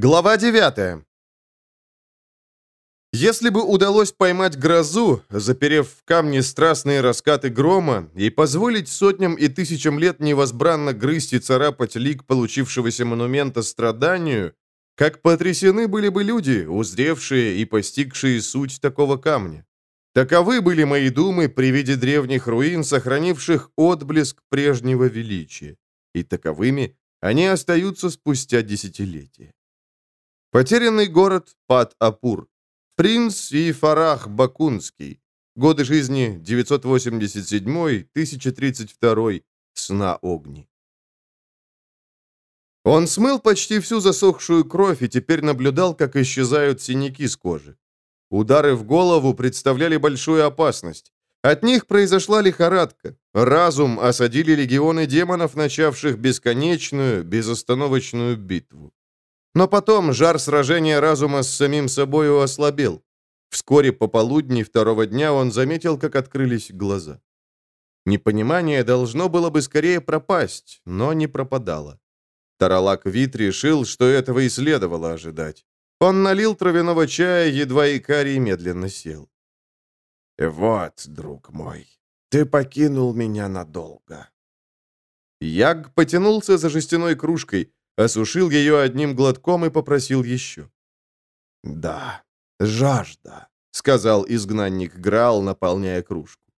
Глава 9. Если бы удалось поймать грозу, заперев в камне страстные раскаты грома, и позволить сотням и тысячам лет невозбранно грызть и царапать лик получившегося монумента страданию, как потрясены были бы люди, узревшие и постигшие суть такого камня. Таковы были мои думы при виде древних руин, сохранивших отблеск прежнего величия. И таковыми они остаются спустя десятилетия. Потерянный город Пат-Апур. Принц и Фарах Бакунский. Годы жизни 987-1032. Сна огни. Он смыл почти всю засохшую кровь и теперь наблюдал, как исчезают синяки с кожи. Удары в голову представляли большую опасность. От них произошла лихорадка. Разум осадили легионы демонов, начавших бесконечную, безостановочную битву. Но потом жар сражения разума с самим собою ослабел. Вскоре по полудни второго дня он заметил, как открылись глаза. Непонимание должно было бы скорее пропасть, но не пропадало. Таралак Вит решил, что этого и следовало ожидать. Он налил травяного чая, едва Икарий медленно сел. «Вот, друг мой, ты покинул меня надолго». Яг потянулся за жестяной кружкой, осушил ее одним глотком и попросил еще. «Да, жажда», — сказал изгнанник Грал, наполняя кружку.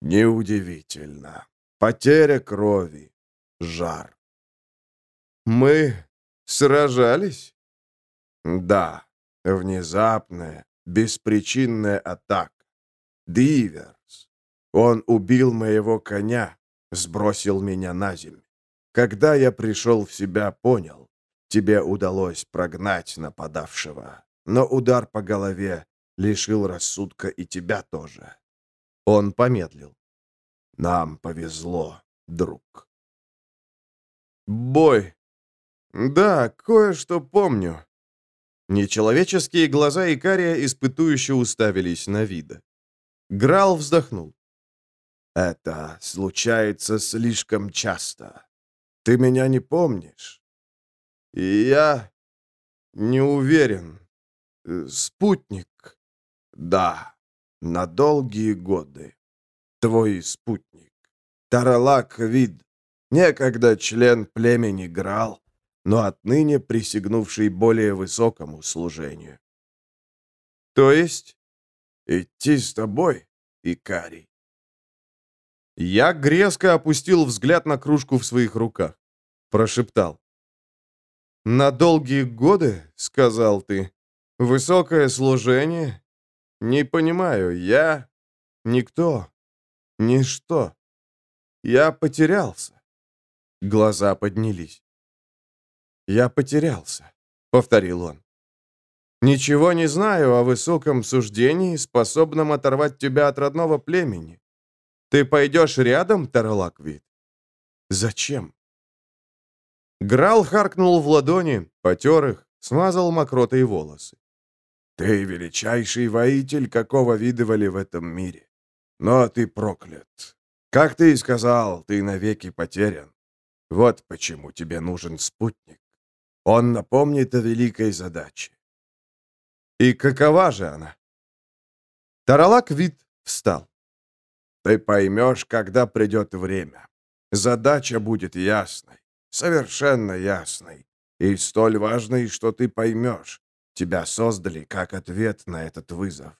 «Неудивительно. Потеря крови, жар». «Мы сражались?» «Да, внезапная, беспричинная атака. Диверс. Он убил моего коня, сбросил меня на землю. Когда я пришел в себя, понял, тебе удалось прогнать нападавшего, но удар по голове лишил рассудка и тебя тоже. Он помедлил. Нам повезло, друг. Бой. Да, кое-что помню. Нечеловеческие глаза Икария испытующе уставились на вида. Грал вздохнул. Это случается слишком часто. Ты меня не помнишь?» И «Я не уверен. Э, спутник?» «Да, на долгие годы. Твой спутник. Таралак Вид, некогда член племени Грал, но отныне присягнувший более высокому служению». «То есть?» «Идти с тобой, Икарий?» Я грезко опустил взгляд на кружку в своих руках. Прошептал. «На долгие годы, — сказал ты, — высокое служение? Не понимаю, я никто, ничто. Я потерялся». Глаза поднялись. «Я потерялся», — повторил он. «Ничего не знаю о высоком суждении, способном оторвать тебя от родного племени. Ты пойдешь рядом, Таралаквит? Зачем? Грал харкнул в ладони, потер их, смазал мокротой волосы. Ты величайший воитель, какого видывали в этом мире. Но ты проклят. Как ты и сказал, ты навеки потерян. Вот почему тебе нужен спутник. Он напомнит о великой задаче. И какова же она? Таралак вид встал. Ты поймешь, когда придет время. Задача будет ясной, совершенно ясной, и столь важной, что ты поймешь. Тебя создали как ответ на этот вызов.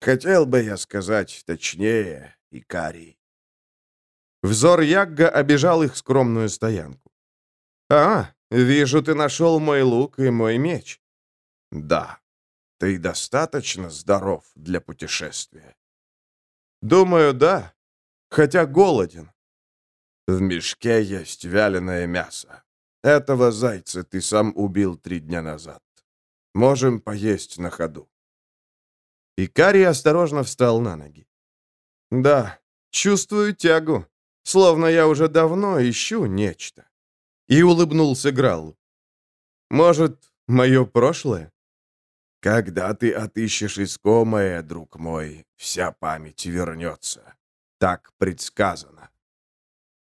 Хотел бы я сказать точнее, Икарий. Взор Ягга обижал их скромную стоянку. «А, вижу, ты нашел мой лук и мой меч». «Да, ты достаточно здоров для путешествия». «Думаю, да. Хотя голоден». «В мешке есть вяленое мясо. Этого зайца ты сам убил три дня назад. Можем поесть на ходу». Икарий осторожно встал на ноги. «Да, чувствую тягу, словно я уже давно ищу нечто». И улыбнулся Гралу. «Может, мое прошлое?» Когда ты отыщешь искомое, друг мой, вся память вернется. Так предсказано.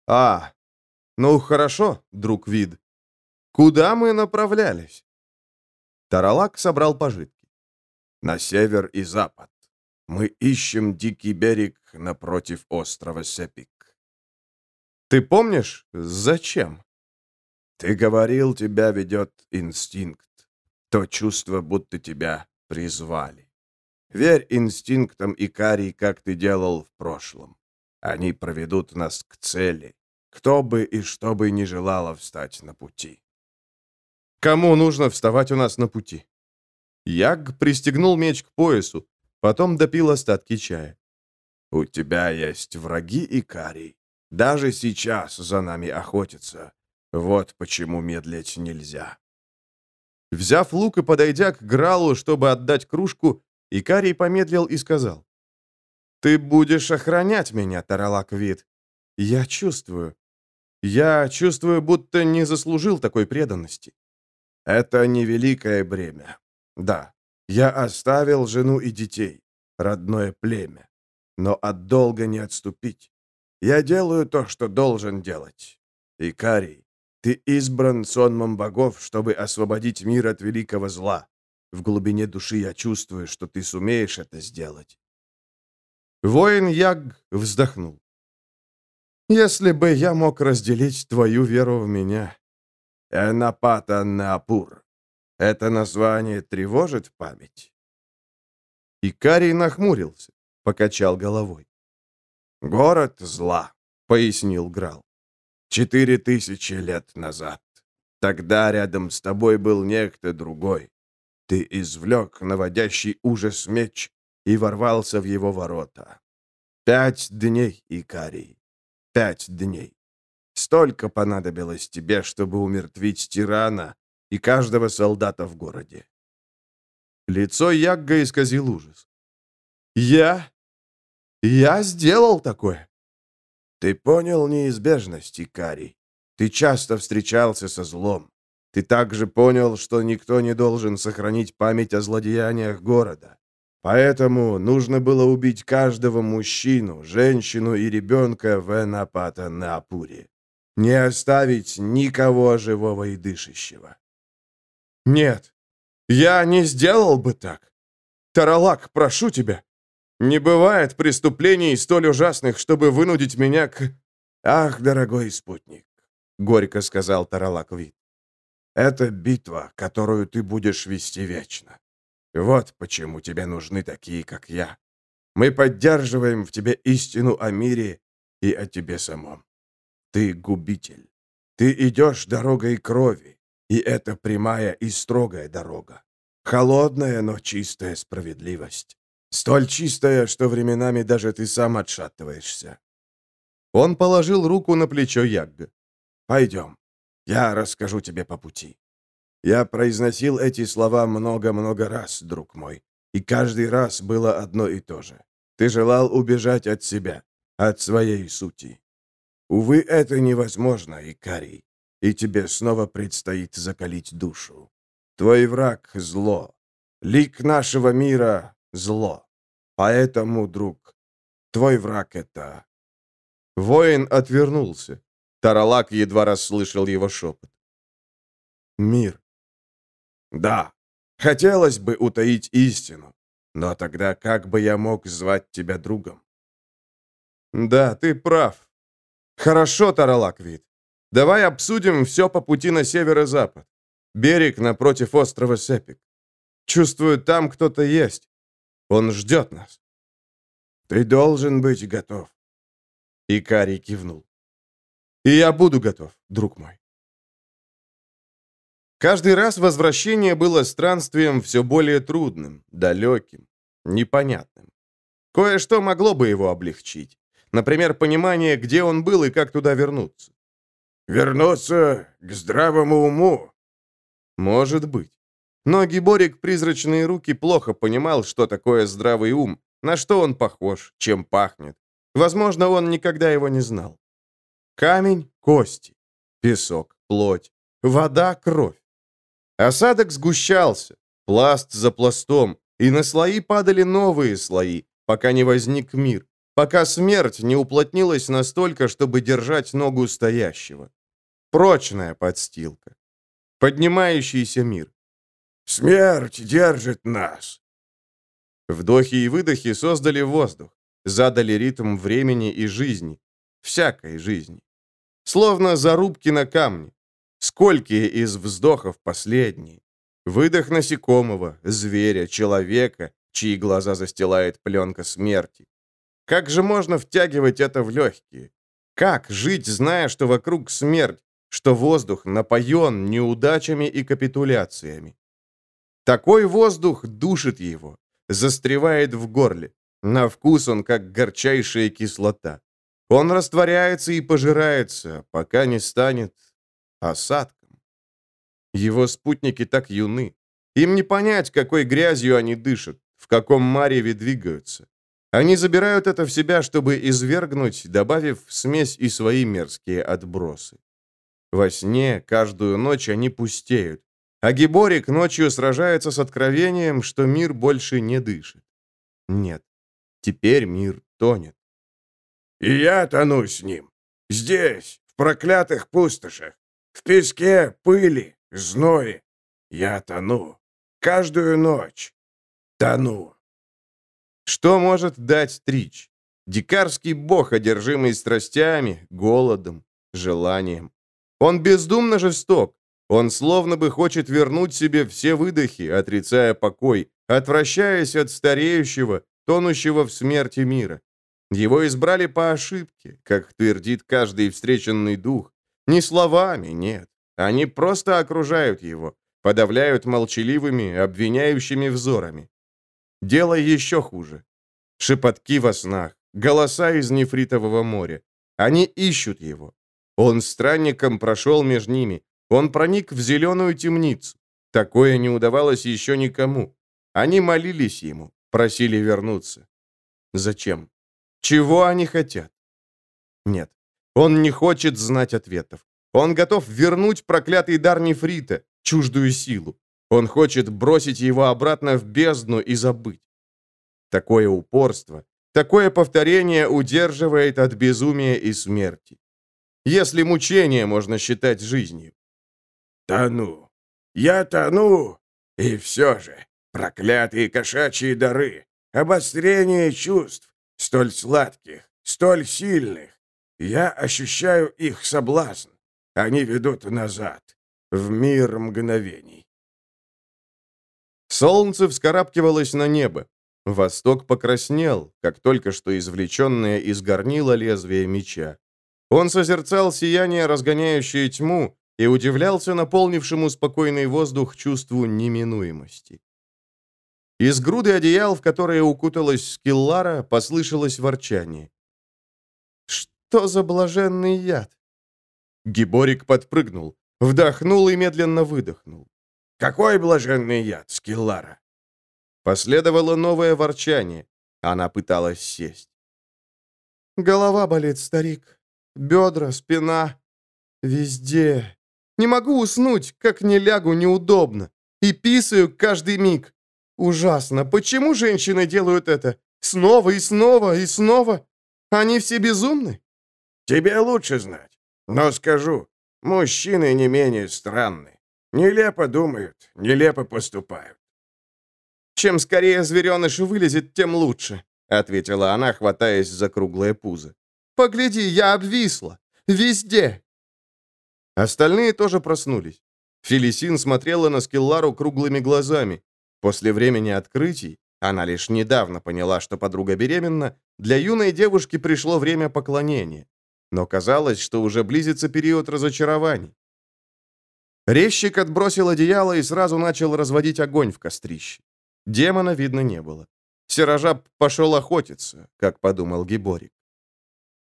А, ну хорошо, друг Вид. Куда мы направлялись? Таралак собрал пожитки. «На север и запад. Мы ищем дикий берег напротив острова Сепик». «Ты помнишь, зачем?» «Ты говорил, тебя ведет инстинкт. То чувство, будто тебя призвали. Верь инстинктам Икарий, как ты делал в прошлом. Они проведут нас к цели, кто бы и что бы не желало встать на пути. Кому нужно вставать у нас на пути? Яг пристегнул меч к поясу, потом допил остатки чая. У тебя есть враги, Икарий. Даже сейчас за нами охотятся. Вот почему медлить нельзя. Взяв лук и подойдя к Гралу, чтобы отдать кружку, Икарий помедлил и сказал. «Ты будешь охранять меня, Таралак Вид. Я чувствую. Я чувствую, будто не заслужил такой преданности». «Это невеликое бремя. Да, я оставил жену и детей, родное племя. Но от долга не отступить. Я делаю то, что должен делать. Икарий, ты избран сонмом богов, чтобы освободить мир от великого зла. В глубине души я чувствую, что ты сумеешь это сделать. Воин Яг вздохнул. «Если бы я мог разделить твою веру в меня...» «Энапата Напур. Это название тревожит память?» Икарий нахмурился, покачал головой. «Город зла», — пояснил Грал. «Четыре тысячи лет назад. Тогда рядом с тобой был некто другой. Ты извлек наводящий ужас меч и ворвался в его ворота. Пять дней, Икарий. Пять дней. Столько понадобилось тебе, чтобы умертвить тирана и каждого солдата в городе. Лицо Ягга исказил ужас. «Я? Я сделал такое?» «Ты понял неизбежность, Икарий. Ты часто встречался со злом. Ты также понял, что никто не должен сохранить память о злодеяниях города. Поэтому нужно было убить каждого мужчину, женщину и ребенка в Энапата на Апуре. Не оставить никого живого и дышащего. Нет, я не сделал бы так. Таралак, прошу тебя. Не бывает преступлений столь ужасных, чтобы вынудить меня к... Ах, дорогой спутник, — горько сказал Таралак Вит. Это битва, которую ты будешь вести вечно. Вот почему тебе нужны такие, как я. Мы поддерживаем в тебе истину о мире и о тебе самом. Ты губитель. Ты идешь дорогой крови, и это прямая и строгая дорога. Холодная, но чистая справедливость. Столь чистая, что временами даже ты сам отшатываешься. Он положил руку на плечо Ягга. «Пойдем. Я расскажу тебе по пути. Я произносил эти слова много-много раз, друг мой, и каждый раз было одно и то же. Ты желал убежать от себя, от своей сути. Увы, это невозможно, Икарий, и тебе снова предстоит закалить душу. Твой враг — зло. Лик нашего мира — зло. Поэтому, друг, твой враг — это...» Воин отвернулся. Таралак едва расслышал его шепот. «Мир. Да, хотелось бы утаить истину, но тогда как бы я мог звать тебя другом? Да, ты прав. Хорошо, Таралаквит. Давай обсудим все по пути на северо-запад. Берег напротив острова Сепик. Чувствую, там кто-то есть. Он ждет нас. Ты должен быть готов. Икарий кивнул. И я буду готов, друг мой. Каждый раз возвращение было странствием все более трудным, далеким, непонятным. Кое-что могло бы его облегчить. Например, понимание, где он был и как туда вернуться. «Вернуться к здравому уму?» Может быть. Но Гиборик призрачные руки плохо понимал, что такое здравый ум, на что он похож, чем пахнет. Возможно, он никогда его не знал. Камень — кости, песок — плоть, вода — кровь. Осадок сгущался, пласт за пластом, и на слои падали новые слои, пока не возник мир, пока смерть не уплотнилась настолько, чтобы держать ногу стоящего. Прочная подстилка. Поднимающийся мир. Смерть держит нас!» Вдохи и выдохи создали воздух, задали ритм времени и жизни, всякой жизни. Словно зарубки на камне. Сколькие из вздохов последние? Выдох насекомого, зверя, человека, чьи глаза застилает пленка смерти. Как же можно втягивать это в легкие? Как жить, зная, что вокруг смерть, что воздух напоен неудачами и капитуляциями? Такой воздух душит его, застревает в горле. На вкус он как горчайшая кислота. Он растворяется и пожирается, пока не станет осадком. Его спутники так юны. Им не понять, какой грязью они дышат, в каком мареве двигаются. Они забирают это в себя, чтобы извергнуть, добавив в смесь и свои мерзкие отбросы. Во сне каждую ночь они пустеют, а Гиборик ночью сражается с откровением, что мир больше не дышит. Нет, теперь мир тонет. «И я тону с ним. Здесь, в проклятых пустошах, в песке, пыли, зное. Я тону. Каждую ночь. Тону». Что может дать Трич? Дикарский бог, одержимый страстями, голодом, желанием. Он бездумно жесток. Он словно бы хочет вернуть себе все выдохи, отрицая покой, отвращаясь от стареющего, тонущего в смерти мира. Его избрали по ошибке, как твердит каждый встреченный дух. Не словами, нет. Они просто окружают его, подавляют молчаливыми, обвиняющими взорами. Дело еще хуже. Шепотки во снах, голоса из нефритового моря. Они ищут его. Он странником прошел между ними. Он проник в зеленую темницу. Такое не удавалось еще никому. Они молились ему, просили вернуться. Зачем? Чего они хотят? Нет, он не хочет знать ответов. Он готов вернуть проклятый дар нефрита, чуждую силу. Он хочет бросить его обратно в бездну и забыть. Такое упорство, такое повторение удерживает от безумия и смерти. Если мучение можно считать жизнью. «Тону! Я тону! И все же, проклятые кошачьи дары, обострение чувств, столь сладких, столь сильных. Я ощущаю их соблазн. Они ведут назад, в мир мгновений. Солнце вскарабкивалось на небо. Восток покраснел, как только что извлеченное из горнила лезвие меча. Он созерцал сияние, разгоняющее тьму, и удивлялся наполнившему спокойный воздух чувству неминуемости. Из груды одеял, в которые укуталась Скиллара, послышалось ворчание. «Что за блаженный яд?» Гиборик подпрыгнул, вдохнул и медленно выдохнул. Какой блаженный яд, Скиллара!» Последовало новое ворчание. Она пыталась сесть. «Голова болит, старик. Бедра, спина. Везде. Не могу уснуть, как не лягу, неудобно. И писаю каждый миг. Ужасно. Почему женщины делают это? Снова и снова и снова? Они все безумны?» «Тебе лучше знать. Но скажу, мужчины не менее странны. Нелепо думают, нелепо поступают. «Чем скорее звереныш вылезет, тем лучше», — ответила она, хватаясь за круглое пузо. «Погляди, я обвисла. Везде». Остальные тоже проснулись. Фелисин смотрела на Скеллару круглыми глазами. После времени открытий, она лишь недавно поняла, что подруга беременна, для юной девушки пришло время поклонения. Но казалось, что уже близится период разочарований. Резчик отбросил одеяло и сразу начал разводить огонь в кострище. Демона видно не было. Серожаб пошел охотиться, как подумал Гиборик.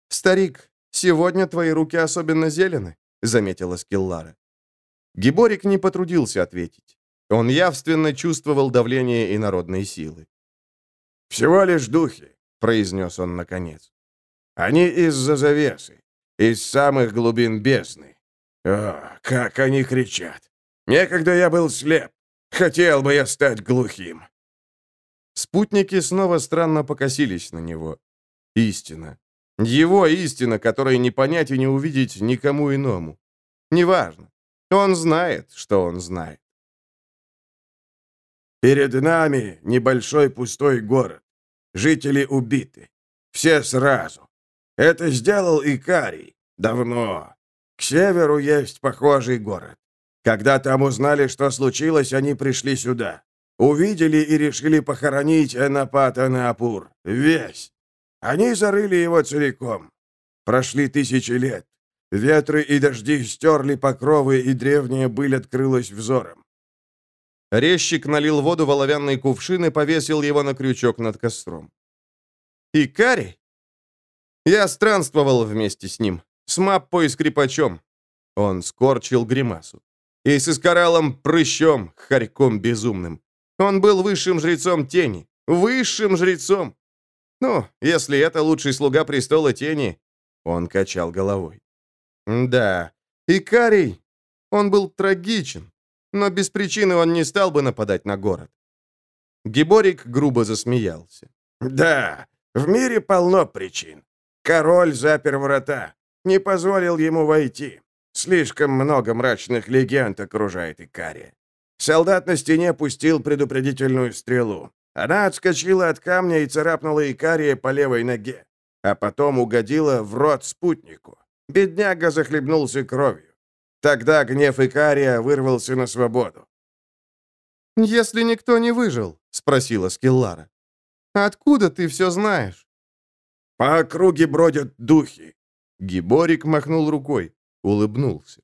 «Старик, сегодня твои руки особенно зелены», — заметила Скиллара. Гиборик не потрудился ответить. Он явственно чувствовал давление инородной силы. «Всего лишь духи», — произнес он наконец. «Они из-за завесы, из самых глубин бездны. О, как они кричат! Некогда я был слеп. Хотел бы я стать глухим. Спутники снова странно покосились на него. Истина. Его истина, которой не понять и не увидеть никому иному. Неважно. Он знает, что он знает. Перед нами небольшой пустой город. Жители убиты. Все сразу. Это сделал Икарий. Давно. К северу есть похожий город. Когда там узнали, что случилось, они пришли сюда. Увидели и решили похоронить Энапат Энапур. Весь. Они зарыли его целиком. Прошли тысячи лет. Ветры и дожди стерли покровы, и древняя быль открылась взором. Резчик налил воду в оловянный кувшин и повесил его на крючок над костром. «Икари?» Я странствовал вместе с ним, с Маппой и скрипачом. Он скорчил гримасу. И с Искоралом Прыщом, хорьком безумным. Он был высшим жрецом тени. Высшим жрецом. Ну, если это лучший слуга престола тени... Он качал головой. Да, Икарий, он был трагичен, но без причины он не стал бы нападать на город. Гиборик грубо засмеялся. «Да, в мире полно причин. Король запер врата, не позволил ему войти. Слишком много мрачных легенд окружает Икария. Солдат на стене пустил предупредительную стрелу. Она отскочила от камня и царапнула Икария по левой ноге, а потом угодила в рот спутнику. Бедняга захлебнулся кровью. Тогда гнев Икария вырвался на свободу. «Если никто не выжил?» — спросила Скеллара. «Откуда ты все знаешь?» «По округе бродят духи». Гиборик махнул рукой, улыбнулся.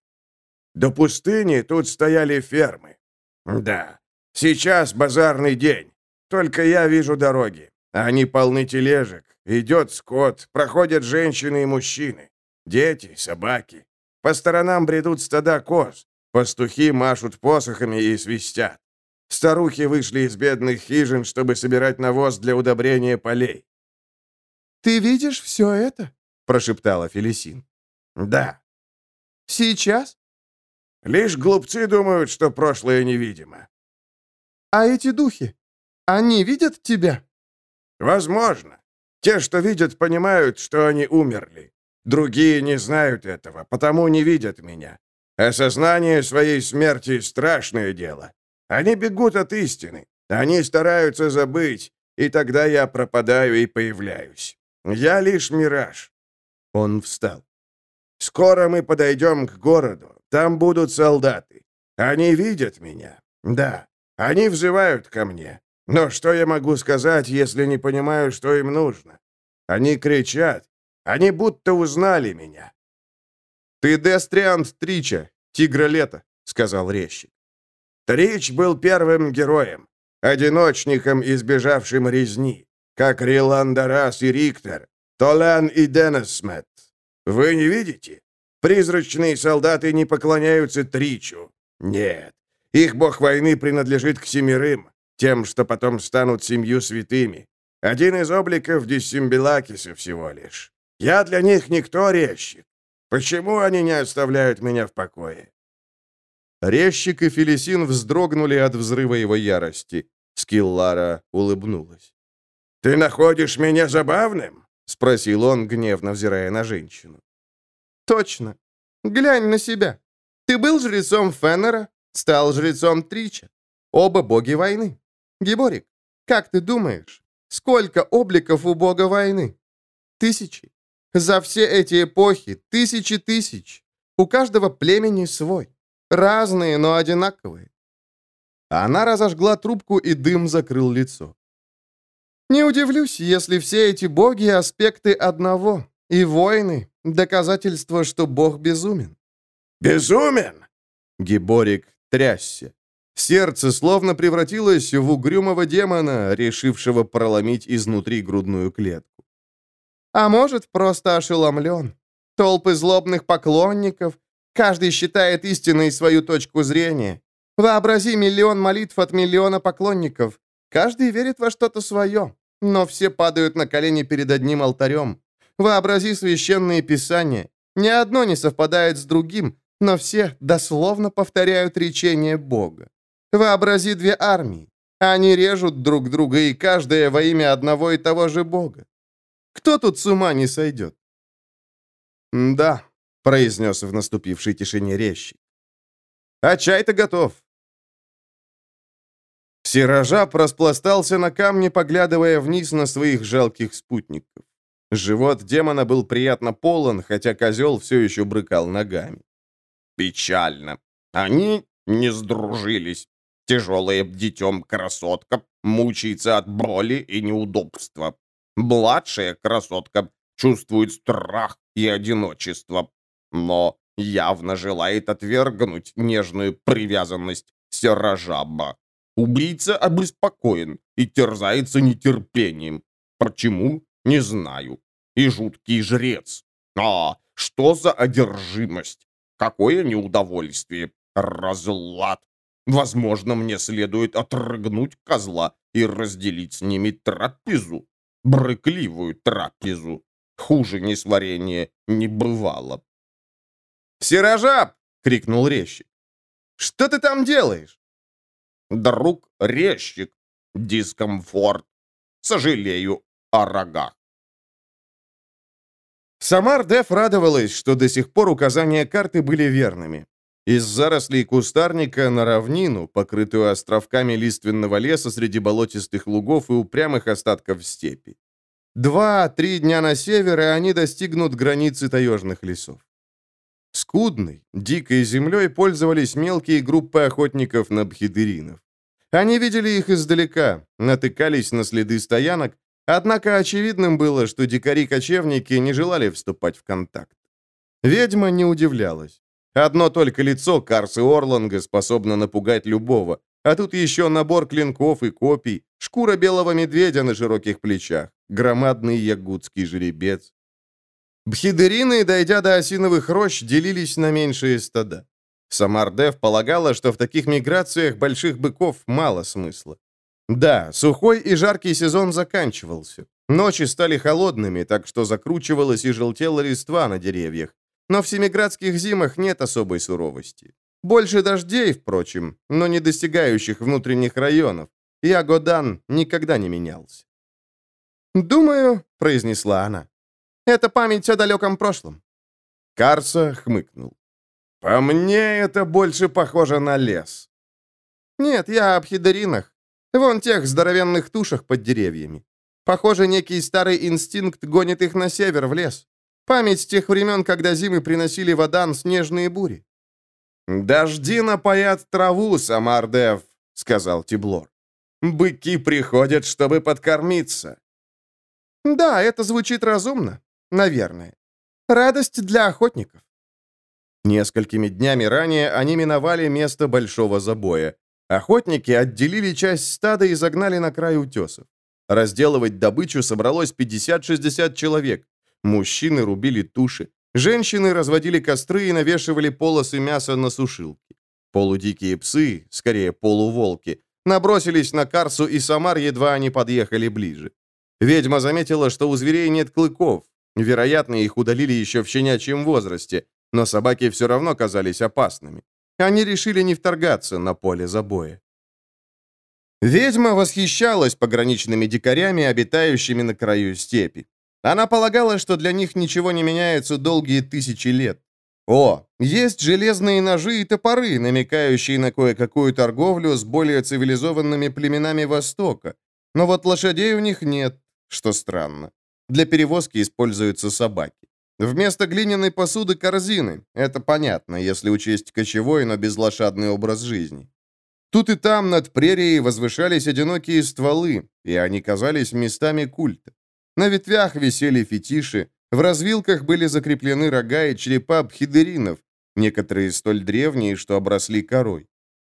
«До пустыни тут стояли фермы. Да, сейчас базарный день. Только я вижу дороги. Они полны тележек. Идет скот, проходят женщины и мужчины. Дети, собаки. По сторонам бредут стада коз. Пастухи машут посохами и свистят. Старухи вышли из бедных хижин, чтобы собирать навоз для удобрения полей. «Ты видишь все это?» — прошептала Фелисин. «Да». «Сейчас?» «Лишь глупцы думают, что прошлое невидимо». «А эти духи? Они видят тебя?» «Возможно. Те, что видят, понимают, что они умерли. Другие не знают этого, потому не видят меня. Осознание своей смерти — страшное дело. Они бегут от истины. Они стараются забыть, и тогда я пропадаю и появляюсь. Я лишь мираж». Он встал. «Скоро мы подойдем к городу. Там будут солдаты. Они видят меня. Да, они взывают ко мне. Но что я могу сказать, если не понимаю, что им нужно? Они кричат. Они будто узнали меня. «Ты Дестриант Трича, Тигра Лета», — сказал резчик. Трич был первым героем, одиночником, избежавшим резни, как Риландарас и Риктор, Толан и Денесмет. Вы не видите? Призрачные солдаты не поклоняются Тричу. Нет, их бог войны принадлежит к семерым, тем, что потом станут семью святыми. Один из обликов Диссимбелакиса всего лишь. Я для них никто резчик. Почему они не оставляют меня в покое?» Резчик и Фелисин вздрогнули от взрыва его ярости. Скиллара улыбнулась. «Ты находишь меня забавным?» — спросил он, гневно взирая на женщину. «Точно. Глянь на себя. Ты был жрецом Феннера, стал жрецом Трича. Оба боги войны. Гиборик, как ты думаешь, сколько обликов у бога войны? Тысячи. За все эти эпохи тысячи тысяч. У каждого племени свой. Разные, но одинаковые. Она разожгла трубку, и дым закрыл лицо. Не удивлюсь, если все эти боги — аспекты одного, и войны — доказательство, что бог безумен. «Безумен?» Гиборик трясся. Сердце словно превратилось в угрюмого демона, решившего проломить изнутри грудную клетку. А может, просто ошеломлен. Толпы злобных поклонников, каждый считает истиной свою точку зрения. Вообрази миллион молитв от миллиона поклонников. Каждый верит во что-то свое, но все падают на колени перед одним алтарем. Вообрази священные писания. Ни одно не совпадает с другим, но все дословно повторяют речение Бога. Вообрази две армии. Они режут друг друга, и каждая во имя одного и того же Бога. Кто тут с ума не сойдет? «Да», — произнес в наступившей тишине резчик. «А чай-то готов». Сирожаб распластался на камне, поглядывая вниз на своих жалких спутников. Живот демона был приятно полон, хотя козел все еще брыкал ногами. «Печально. Они не сдружились. Тяжелая бдитем красотка мучается от боли и неудобства. Младшая красотка чувствует страх и одиночество, но явно желает отвергнуть нежную привязанность Серожаба. Убийца обеспокоен и терзается нетерпением. Почему? Не знаю. И жуткий жрец. А, что за одержимость? Какое неудовольствие. Разлад. Возможно, мне следует отрыгнуть козла и разделить с ними трапезу. Брыкливую трапезу. Хуже несварения не бывало. «Серожаб!» — крикнул резчик. «Что ты там делаешь?» «Друг резчик. Дискомфорт. Сожалею о рогах». Самар Деф радовалась, что до сих пор указания карты были верными. Из зарослей кустарника на равнину, покрытую островками лиственного леса среди болотистых лугов и упрямых остатков степи. Два-три дня на север, и они достигнут границы таежных лесов. Скудной, дикой землей пользовались мелкие группы охотников на бхидыринов. Они видели их издалека, натыкались на следы стоянок, однако очевидным было, что дикари-кочевники не желали вступать в контакт. Ведьма не удивлялась. Одно только лицо Карсы Орланга способно напугать любого, а тут еще набор клинков и копий, шкура белого медведя на широких плечах, громадный ягудский жеребец. Бхидерины, дойдя до осиновых рощ, делились на меньшие стада. Самардев полагала, что в таких миграциях больших быков мало смысла. Да, сухой и жаркий сезон заканчивался. Ночи стали холодными, так что закручивалась и желтела листва на деревьях. Но в семиградских зимах нет особой суровости. Больше дождей, впрочем, но не достигающих внутренних районов. Ягодан никогда не менялся. «Думаю», — произнесла она, — «это память о далеком прошлом». Карса хмыкнул. «По мне это больше похоже на лес». «Нет, я об хидоринах. Вон тех здоровенных тушах под деревьями. Похоже, некий старый инстинкт гонит их на север, в лес. Память тех времен, когда зимы приносили в Адан снежные бури. «Дожди напоят траву, Самардев», — сказал Тиблор. «Быки приходят, чтобы подкормиться». «Да, это звучит разумно. Наверное. Радость для охотников». Несколькими днями ранее они миновали место большого забоя. Охотники отделили часть стада и загнали на край утесов. Разделывать добычу собралось 50-60 человек. Мужчины рубили туши. Женщины разводили костры и навешивали полосы мяса на сушилки. Полудикие псы, скорее полуволки, набросились на Карсу и Самар, едва они подъехали ближе. Ведьма заметила, что у зверей нет клыков. Вероятно, их удалили еще в щенячьем возрасте, но собаки все равно казались опасными. Они решили не вторгаться на поле забоя. Ведьма восхищалась пограничными дикарями, обитающими на краю степи. Она полагала, что для них ничего не меняется долгие тысячи лет. О, есть железные ножи и топоры, намекающие на кое-какую торговлю с более цивилизованными племенами Востока. Но вот лошадей у них нет, что странно. Для перевозки используются собаки. Вместо глиняной посуды корзины. Это понятно, если учесть кочевой, но безлошадный образ жизни. Тут и там над прерией возвышались одинокие стволы, и они казались местами культа. На ветвях висели фетиши, в развилках были закреплены рога и черепа бхидеринов, некоторые столь древние, что обросли корой.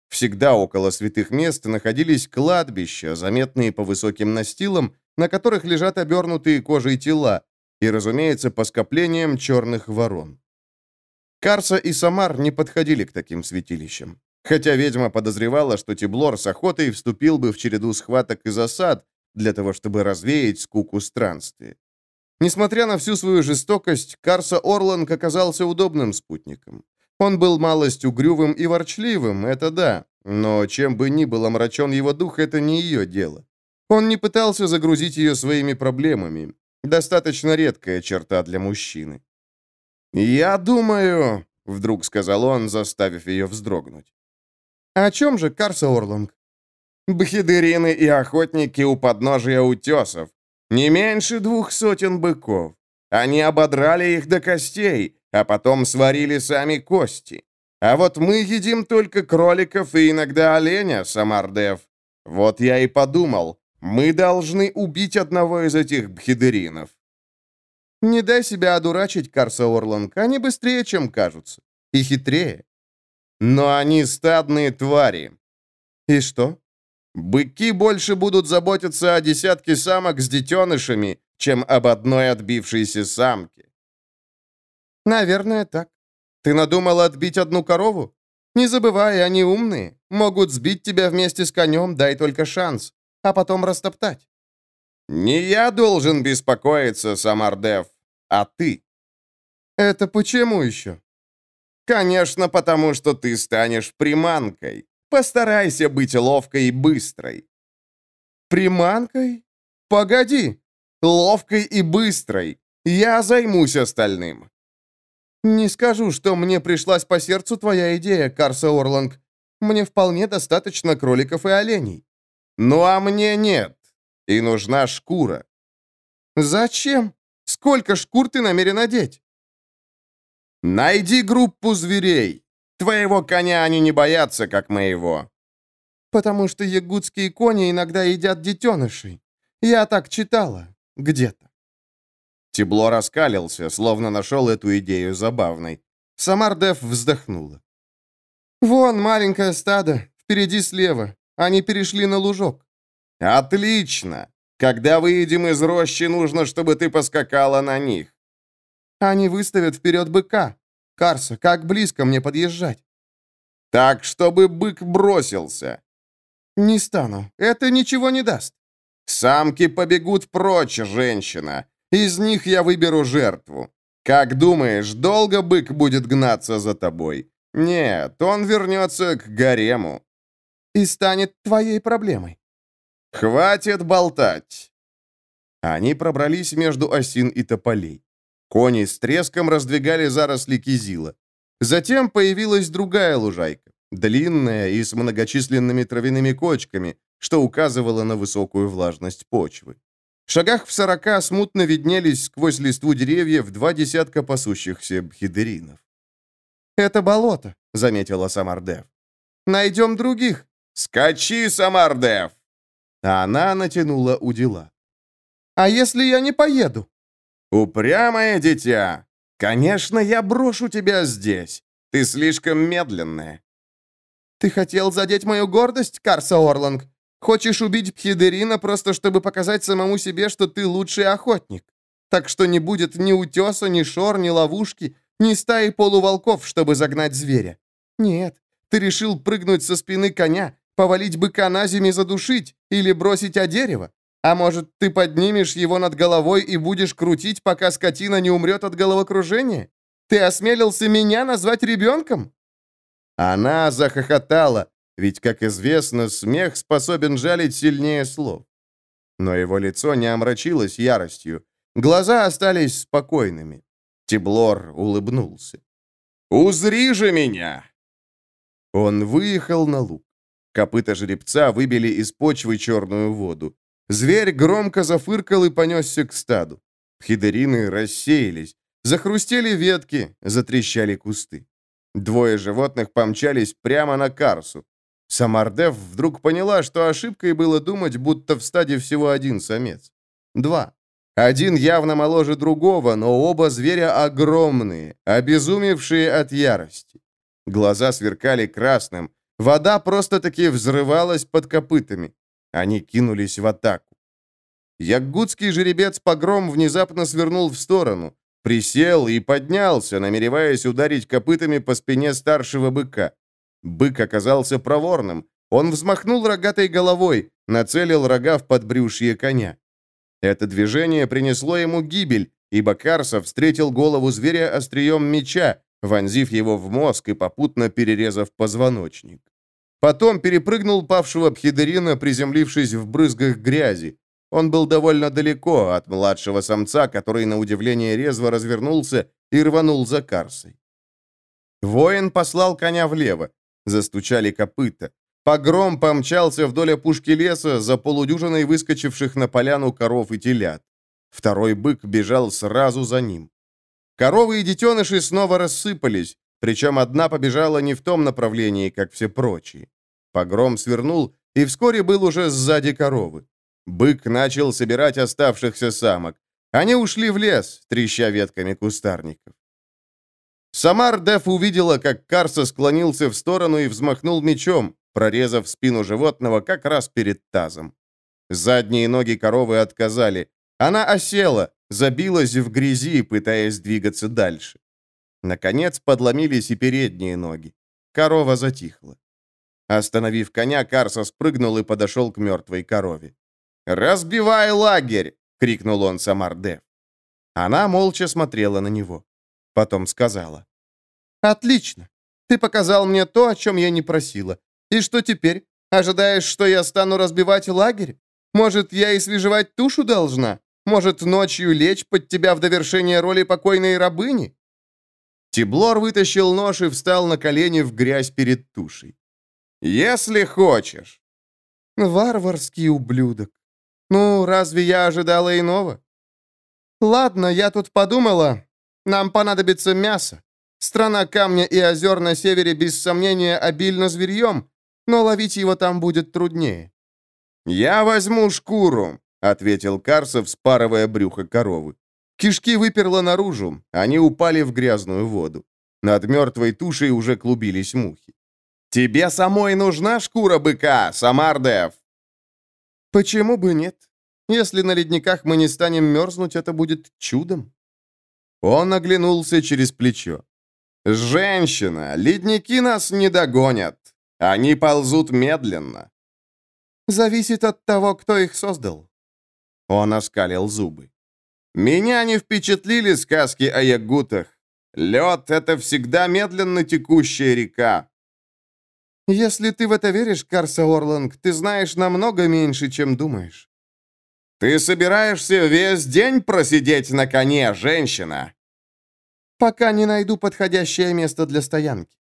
Всегда около святых мест находились кладбища, заметные по высоким настилам, на которых лежат обернутые кожей тела, и, разумеется, по скоплениям черных ворон. Карса и Самар не подходили к таким святилищам. Хотя ведьма подозревала, что Тиблор с охотой вступил бы в череду схваток и засад, для того, чтобы развеять скуку странствия. Несмотря на всю свою жестокость, Карса Орланг оказался удобным спутником. Он был малость угрювым и ворчливым, это да, но чем бы ни был омрачен его дух, это не ее дело. Он не пытался загрузить ее своими проблемами. Достаточно редкая черта для мужчины. «Я думаю», — вдруг сказал он, заставив ее вздрогнуть. «О чем же, Карса Орланг?» Бхидырины и охотники у подножия утесов. Не меньше двух сотен быков. Они ободрали их до костей, а потом сварили сами кости. А вот мы едим только кроликов и иногда оленя, Самардев. Вот я и подумал, мы должны убить одного из этих бхидеринов. Не дай себя одурачить, Карса Орланг, они быстрее, чем кажутся. И хитрее. Но они стадные твари. И что? Быки больше будут заботиться о десятке самок с детенышами, чем об одной отбившейся самке. Наверное, так. Ты надумал отбить одну корову? Не забывай, они умные. Могут сбить тебя вместе с конем, дай только шанс, а потом растоптать. Не я должен беспокоиться, Самардев, а ты. Это почему еще? Конечно, потому что ты станешь приманкой. Постарайся быть ловкой и быстрой. Приманкой? Погоди. Ловкой и быстрой. Я займусь остальным. Не скажу, что мне пришлась по сердцу твоя идея, Карса Орланг. Мне вполне достаточно кроликов и оленей. Ну а мне нет. И нужна шкура. Зачем? Сколько шкур ты намерен одеть? Найди группу зверей. Твоего коня они не боятся, как моего. Потому что ягудские кони иногда едят детенышей. Я так читала. Где-то. Тебло раскалился, словно нашел эту идею забавной. Самардев вздохнула. «Вон маленькое стадо, впереди слева. Они перешли на лужок». «Отлично! Когда выйдем из рощи, нужно, чтобы ты поскакала на них». «Они выставят вперед быка. Карса, как близко мне подъезжать?» «Так, чтобы бык бросился». «Не стану. Это ничего не даст». «Самки побегут прочь, женщина. Из них я выберу жертву. Как думаешь, долго бык будет гнаться за тобой? Нет, он вернется к гарему». «И станет твоей проблемой». «Хватит болтать!» Они пробрались между осин и тополей. Кони с треском раздвигали заросли кизила. Затем появилась другая лужайка, длинная и с многочисленными травяными кочками, что указывало на высокую влажность почвы. В шагах в сорока смутно виднелись сквозь листву деревьев два десятка пасущихся бхидеринов. «Это болото», — заметила Самардев. «Найдем других». «Скачи, Самардев!» А она натянула удила. «А если я не поеду?» «Упрямое дитя! Конечно, я брошу тебя здесь. Ты слишком медленная». «Ты хотел задеть мою гордость, Карса Орланг? Хочешь убить Пхидерина просто чтобы показать самому себе, что ты лучший охотник? Так что не будет ни утеса, ни шор, ни ловушки, ни стаи полуволков, чтобы загнать зверя. Нет, ты решил прыгнуть со спины коня, повалить быка на и задушить, или бросить о дерево. А может, ты поднимешь его над головой и будешь крутить, пока скотина не умрет от головокружения? Ты осмелился меня назвать ребенком?» Она захохотала, ведь, как известно, смех способен жалить сильнее слов. Но его лицо не омрачилось яростью. Глаза остались спокойными. Теблор улыбнулся. «Узри же меня!» Он выехал на луг. Копыта жеребца выбили из почвы черную воду. Зверь громко зафыркал и понесся к стаду. Хидерины рассеялись. Захрустели ветки, затрещали кусты. Двое животных помчались прямо на Карсу. Самардев вдруг поняла, что ошибкой было думать, будто в стаде всего один самец. Два. Один явно моложе другого, но оба зверя огромные, обезумевшие от ярости. Глаза сверкали красным, вода просто-таки взрывалась под копытами. Они кинулись в атаку. Ягудский жеребец погром внезапно свернул в сторону, присел и поднялся, намереваясь ударить копытами по спине старшего быка. Бык оказался проворным. Он взмахнул рогатой головой, нацелил рога в подбрюшье коня. Это движение принесло ему гибель, ибо Карса встретил голову зверя острием меча, вонзив его в мозг и попутно перерезав позвоночник. Потом перепрыгнул павшего пхидерина, приземлившись в брызгах грязи. Он был довольно далеко от младшего самца, который, на удивление, резво развернулся и рванул за Карсой. Воин послал коня влево. Застучали копыта. Погром помчался вдоль опушки леса за полудюжиной выскочивших на поляну коров и телят. Второй бык бежал сразу за ним. Коровы и детеныши снова рассыпались, причем одна побежала не в том направлении, как все прочие. Погром свернул и вскоре был уже сзади коровы. Бык начал собирать оставшихся самок. Они ушли в лес, треща ветками кустарников. Самар Деф увидела, как Карса склонился в сторону и взмахнул мечом, прорезав спину животного как раз перед тазом. Задние ноги коровы отказали. Она осела, забилась в грязи, пытаясь двигаться дальше. Наконец подломились и передние ноги. Корова затихла. Остановив коня, Карса спрыгнул и подошел к мертвой корове. «Разбивай лагерь!» — крикнул он Самардев. Она молча смотрела на него. Потом сказала. «Отлично. Ты показал мне то, о чем я не просила. И что теперь? Ожидаешь, что я стану разбивать лагерь? Может, я и свежевать тушу должна? Может, ночью лечь под тебя в довершение роли покойной рабыни?» Тиблор вытащил нож и встал на колени в грязь перед тушей. «Если хочешь». «Варварский ублюдок. Ну, разве я ожидала иного?» «Ладно, я тут подумала. Нам понадобится мясо. Страна камня и озер на севере без сомнения обильна зверьем, но ловить его там будет труднее». «Я возьму шкуру», — ответил Карсов, спарывая брюхо коровы. Кишки выперло наружу, они упали в грязную воду. Над мертвой тушей уже клубились мухи. «Тебе самой нужна шкура быка, Самардев?» «Почему бы нет? Если на ледниках мы не станем мерзнуть, это будет чудом». Он оглянулся через плечо. «Женщина, ледники нас не догонят. Они ползут медленно». «Зависит от того, кто их создал». Он оскалил зубы. «Меня не впечатлили сказки о ягутах. Лед — это всегда медленно текущая река». «Если ты в это веришь, Карса Орланг, ты знаешь намного меньше, чем думаешь». «Ты собираешься весь день просидеть на коне, женщина?» «Пока не найду подходящее место для стоянки».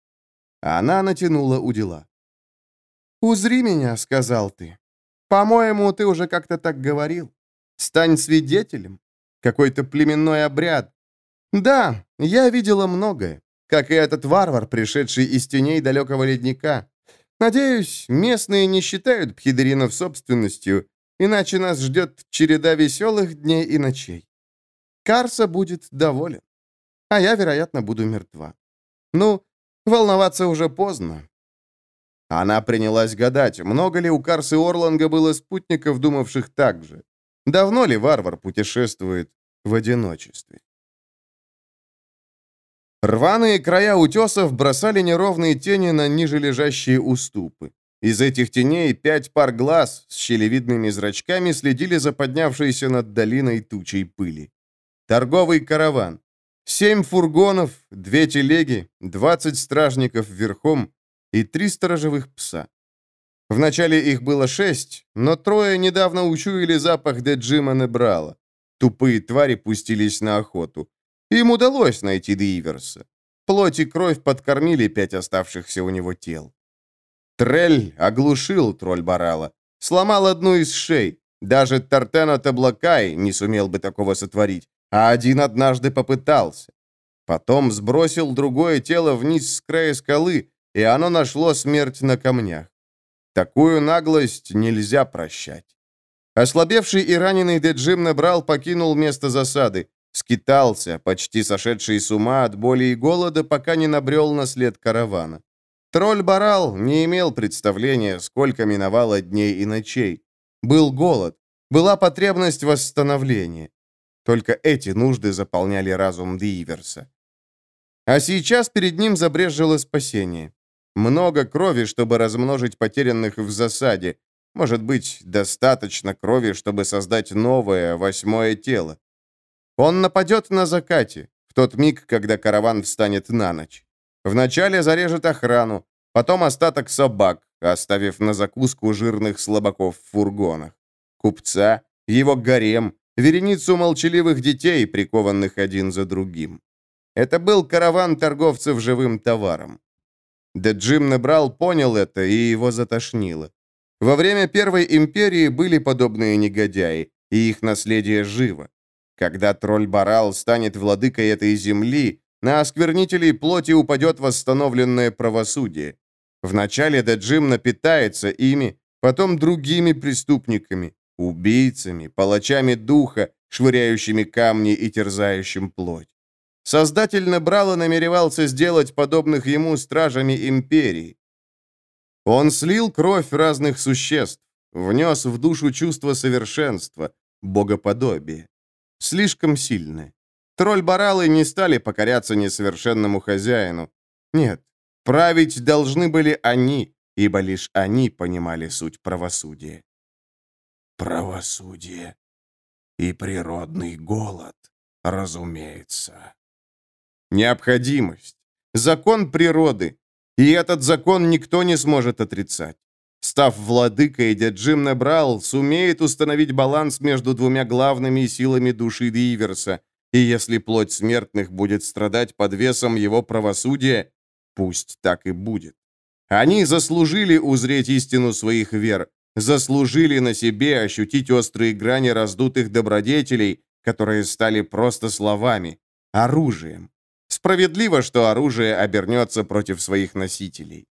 Она натянула удила. «Узри меня», — сказал ты. «По-моему, ты уже как-то так говорил. Стань свидетелем. Какой-то племенной обряд. Да, я видела многое, как и этот варвар, пришедший из теней далекого ледника. Надеюсь, местные не считают пхидеринов собственностью, иначе нас ждет череда веселых дней и ночей. Карса будет доволен, а я, вероятно, буду мертва. Ну, волноваться уже поздно. Она принялась гадать, много ли у Карсы Орланга было спутников, думавших так же. Давно ли варвар путешествует в одиночестве? Рваные края утесов бросали неровные тени на ниже лежащие уступы. Из этих теней пять пар глаз с щелевидными зрачками следили за поднявшейся над долиной тучей пыли. Торговый караван. Семь фургонов, две телеги, двадцать стражников верхом, и три сторожевых пса. Вначале их было шесть, но трое недавно учуяли запах Деджима Небрала. Тупые твари пустились на охоту. Им удалось найти Диверса. Плоть и кровь подкормили пять оставшихся у него тел. Трель оглушил тролль Барала, сломал одну из шей. Даже Тартена Таблакай не сумел бы такого сотворить, а один однажды попытался. Потом сбросил другое тело вниз с края скалы, и оно нашло смерть на камнях. Такую наглость нельзя прощать. Ослабевший и раненый Деджим набрал покинул место засады, скитался, почти сошедший с ума от боли и голода, пока не набрел на след каравана. Тролль Барал не имел представления, сколько миновало дней и ночей. Был голод, была потребность восстановления. Только эти нужды заполняли разум Диверса. А сейчас перед ним забрежило спасение. Много крови, чтобы размножить потерянных в засаде. Может быть, достаточно крови, чтобы создать новое, восьмое тело. Он нападет на закате, в тот миг, когда караван встанет на ночь. Вначале зарежет охрану, потом остаток собак, оставив на закуску жирных слабаков в фургонах. Купца, его гарем, вереницу молчаливых детей, прикованных один за другим. Это был караван торговцев живым товаром. Да Джим Небрал понял это, и его затошнило. Во время Первой империи были подобные негодяи, и их наследие живо. Когда тролль Барал станет владыкой этой земли, на осквернителей плоти упадет восстановленное правосудие. Вначале Даджим напитается ими, потом другими преступниками, убийцами, палачами духа, швыряющими камни и терзающим плоть. Создатель Набрала намеревался сделать подобных ему стражами империи. Он слил кровь разных существ, внес в душу чувство совершенства, богоподобие. Слишком сильное. Тролль-баралы не стали покоряться несовершенному хозяину. Нет, править должны были они, ибо лишь они понимали суть правосудия. Правосудие и природный голод, разумеется. Необходимость. Закон природы. И этот закон никто не сможет отрицать. Став владыкой, Деджим Набрал сумеет установить баланс между двумя главными силами души Диверса, и если плоть смертных будет страдать под весом его правосудия, пусть так и будет. Они заслужили узреть истину своих вер, заслужили на себе ощутить острые грани раздутых добродетелей, которые стали просто словами, оружием. Справедливо, что оружие обернется против своих носителей.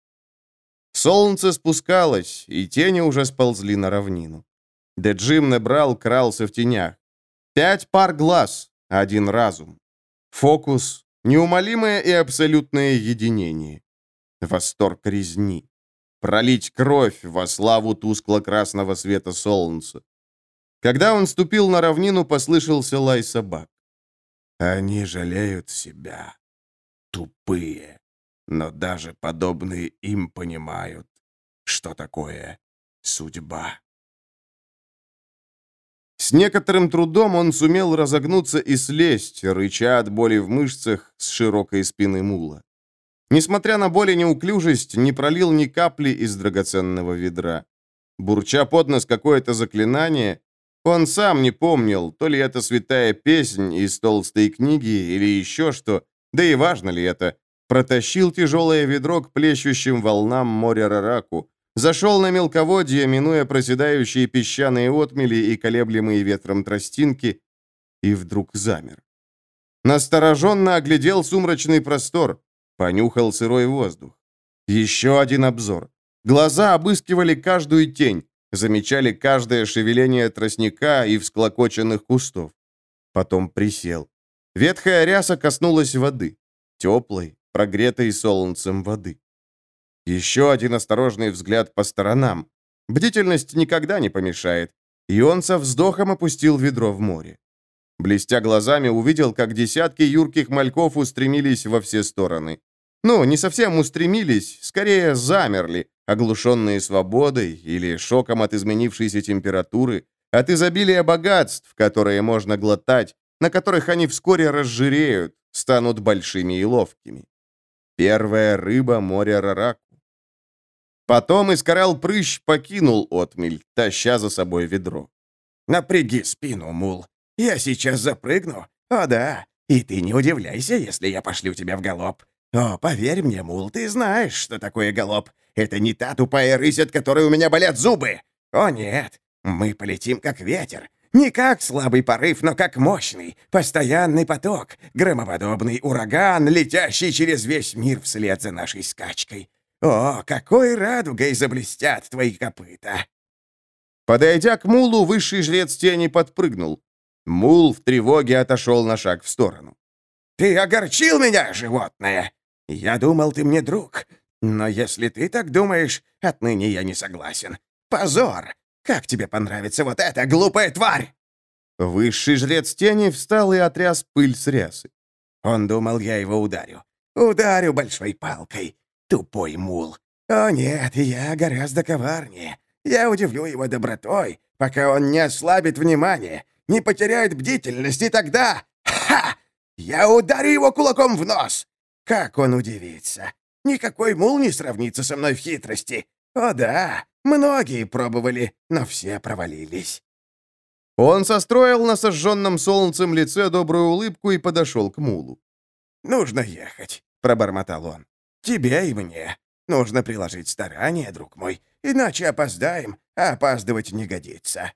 Солнце спускалось, и тени уже сползли на равнину. Деджим набрал, крался в тенях. Пять пар глаз, один разум. Фокус, неумолимое и абсолютное единение. Восторг резни. Пролить кровь во славу тускло-красного света солнца. Когда он ступил на равнину, послышался лай собак. Они жалеют себя. Тупые. Но даже подобные им понимают, что такое судьба. С некоторым трудом он сумел разогнуться и слезть, рыча от боли в мышцах с широкой спины мула. Несмотря на боль и неуклюжесть, не пролил ни капли из драгоценного ведра. Бурча под нос какое-то заклинание, он сам не помнил, то ли это святая песнь из толстой книги или еще что, да и важно ли это. Протащил тяжелое ведро к плещущим волнам моря Рараку, зашел на мелководье, минуя проседающие песчаные отмели и колеблемые ветром тростинки, и вдруг замер. Настороженно оглядел сумрачный простор, понюхал сырой воздух. Еще один обзор. Глаза обыскивали каждую тень, замечали каждое шевеление тростника и всклокоченных кустов. Потом присел. Ветхая ряса коснулась воды. Теплой, прогретой солнцем воды. Еще один осторожный взгляд по сторонам. Бдительность никогда не помешает. И он со вздохом опустил ведро в море. Блестя глазами, увидел, как десятки юрких мальков устремились во все стороны. Ну, не совсем устремились, скорее замерли, оглушенные свободой или шоком от изменившейся температуры, от изобилия богатств, которые можно глотать, на которых они вскоре разжиреют, станут большими и ловкими. Первая рыба моря Рараку. Потом искорал прыщ покинул отмель, таща за собой ведро. «Напряги спину, мул. Я сейчас запрыгну. О да, и ты не удивляйся, если я пошлю тебя в галоп. О, поверь мне, мул, ты знаешь, что такое галоп. Это не та тупая рысь, от которой у меня болят зубы. О, нет, мы полетим как ветер. Не как слабый порыв, но как мощный, постоянный поток, громоподобный ураган, летящий через весь мир вслед за нашей скачкой. О, какой радугой заблестят твои копыта!» Подойдя к мулу, высший жрец тени подпрыгнул. Мул в тревоге отошел на шаг в сторону. «Ты огорчил меня, животное! Я думал, ты мне друг, но если ты так думаешь, отныне я не согласен. Позор! Как тебе понравится вот эта глупая тварь?» Высший жрец тени встал и отряс пыль с рясы. Он думал, я его ударю. Ударю большой палкой. Тупой мул. О нет, я гораздо коварнее. Я удивлю его добротой, пока он не ослабит внимание, не потеряет бдительность, и тогда... Ха! Я ударю его кулаком в нос. Как он удивится. Никакой мул не сравнится со мной в хитрости. О да, многие пробовали, но все провалились. Он состроил на сожженном солнцем лице добрую улыбку и подошел к мулу. «Нужно ехать», — пробормотал он. «Тебе и мне. Нужно приложить старания, друг мой, иначе опоздаем, а опаздывать не годится».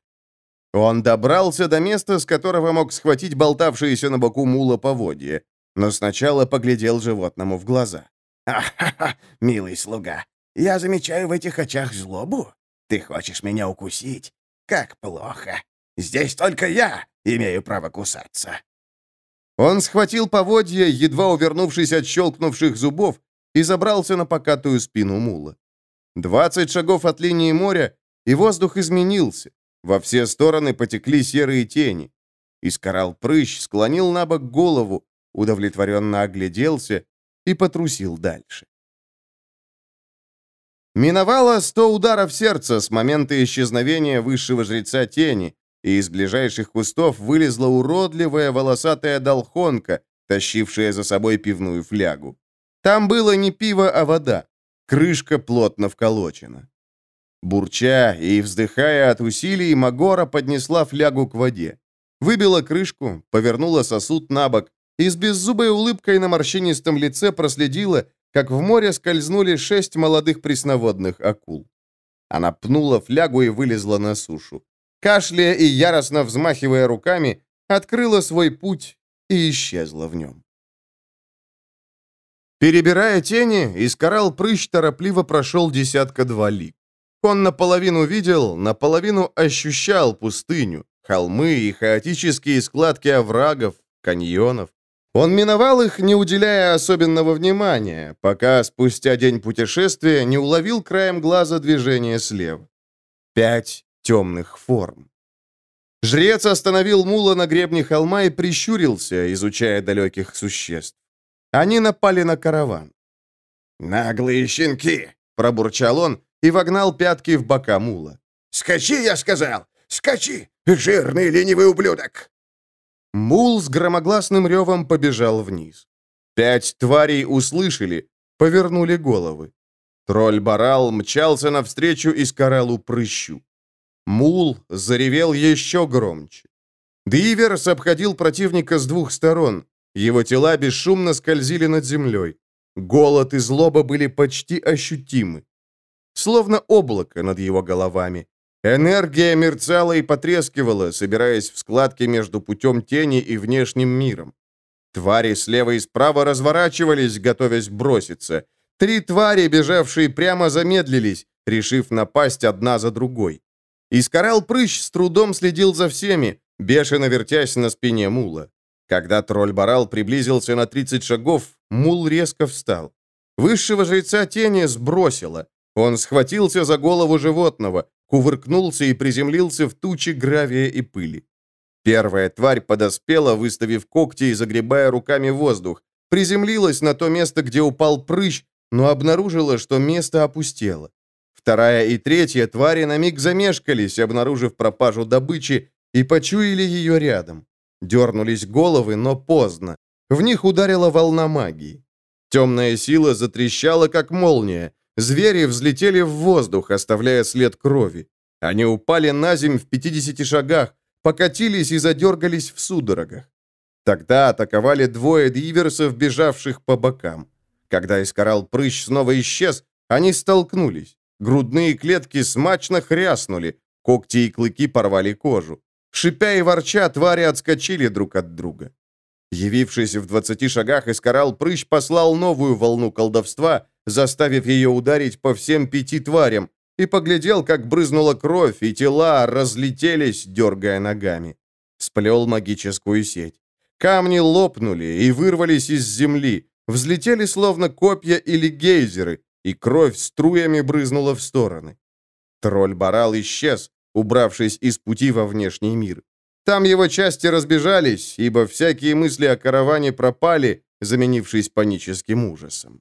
Он добрался до места, с которого мог схватить болтавшиеся на боку мула поводья, но сначала поглядел животному в глаза. «Ха-ха-ха, милый слуга, я замечаю в этих очах злобу. Ты хочешь меня укусить? Как плохо. Здесь только я имею право кусаться». Он схватил поводья, едва увернувшись от щелкнувших зубов, и забрался на покатую спину мула. Двадцать шагов от линии моря, и воздух изменился. Во все стороны потекли серые тени. Искорал прыщ, склонил на бок голову, удовлетворенно огляделся и потрусил дальше. Миновало сто ударов сердца с момента исчезновения высшего жреца тени, и из ближайших кустов вылезла уродливая волосатая долхонка, тащившая за собой пивную флягу. Там было не пиво, а вода. Крышка плотно вколочена. Бурча и вздыхая от усилий, Магора поднесла флягу к воде. Выбила крышку, повернула сосуд на бок и с беззубой улыбкой на морщинистом лице проследила, как в море скользнули шесть молодых пресноводных акул. Она пнула флягу и вылезла на сушу. Кашляя и яростно взмахивая руками, открыла свой путь и исчезла в нем. Перебирая тени, Искарал Прыщ торопливо прошел десятка-два лиг. Он наполовину видел, наполовину ощущал пустыню, холмы и хаотические складки оврагов, каньонов. Он миновал их, не уделяя особенного внимания, пока спустя день путешествия не уловил краем глаза движение слева. Пять темных форм. Жрец остановил мула на гребне холма и прищурился, изучая далеких существ. Они напали на караван. «Наглые щенки!» — пробурчал он и вогнал пятки в бока мула. «Скачи, я сказал! Скачи, жирный ленивый ублюдок!» Мул с громогласным ревом побежал вниз. Пять тварей услышали, повернули головы. Тролль-барал мчался навстречу Искарелу прыщу. Мул заревел еще громче. Диверс обходил противника с двух сторон. Его тела бесшумно скользили над землей. Голод и злоба были почти ощутимы. Словно облако над его головами. Энергия мерцала и потрескивала, собираясь в складке между путем тени и внешним миром. Твари слева и справа разворачивались, готовясь броситься. Три твари, бежавшие прямо, замедлились, решив напасть одна за другой. Искорал прыщ с трудом следил за всеми, бешено вертясь на спине мула. Когда тролль-барал приблизился на 30 шагов, мул резко встал. Высшего жреца тени сбросило. Он схватился за голову животного, кувыркнулся и приземлился в тучи гравия и пыли. Первая тварь подоспела, выставив когти и загребая руками воздух, приземлилась на то место, где упал прыщ, но обнаружила, что место опустело. Вторая и третья твари на миг замешкались, обнаружив пропажу добычи, и почуяли ее рядом. Дернулись головы, но поздно. В них ударила волна магии. Темная сила затрещала, как молния. Звери взлетели в воздух, оставляя след крови. Они упали на земь в 50 шагах, покатились и задергались в судорогах. Тогда атаковали двое диверсов, бежавших по бокам. Когда Искарал Прыщ снова исчез, они столкнулись. Грудные клетки смачно хряснули, когти и клыки порвали кожу. Шипя и ворча, твари отскочили друг от друга. Явившись в двадцати шагах, Искарал Прыщ послал новую волну колдовства, заставив ее ударить по всем пяти тварям, и поглядел, как брызнула кровь, и тела разлетелись, дергая ногами. Сплел магическую сеть. Камни лопнули и вырвались из земли, взлетели словно копья или гейзеры, и кровь струями брызнула в стороны. Тролль-барал исчез, убравшись из пути во внешний мир. Там его части разбежались, ибо всякие мысли о караване пропали, заменившись паническим ужасом.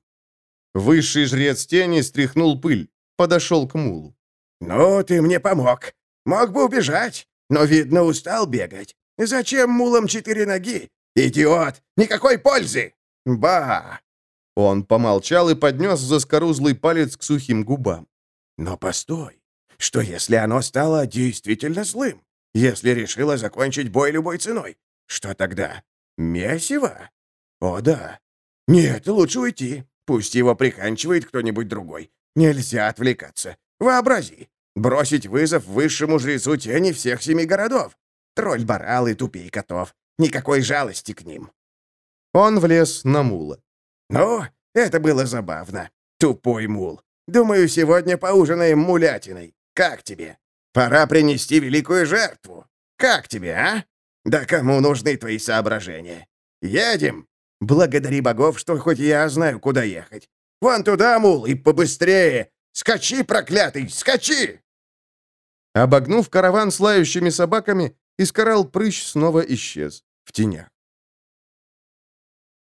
Высший жрец тени стряхнул пыль, подошел к мулу. «Ну, ты мне помог. Мог бы убежать, но, видно, устал бегать. Зачем мулам четыре ноги? Идиот! Никакой пользы! Ба!» Он помолчал и поднес заскорузлый палец к сухим губам. «Но постой. Что если оно стало действительно злым? Если решило закончить бой любой ценой? Что тогда? Месиво? О, да. Нет, лучше уйти. Пусть его приканчивает кто-нибудь другой. Нельзя отвлекаться. Вообрази. Бросить вызов высшему жрецу тени всех семи городов. Тролль барал и тупей котов. Никакой жалости к ним. Он влез на мула. Ну, это было забавно. Тупой мул. Думаю, сегодня поужинаем мулятиной. Как тебе? Пора принести великую жертву. Как тебе, а? Да кому нужны твои соображения? Едем. Благодари богов, что хоть я знаю, куда ехать. Вон туда, мул, и побыстрее. Скачи, проклятый, скачи!» Обогнув караван с лающими собаками, Искарал прыщ снова исчез в тенях.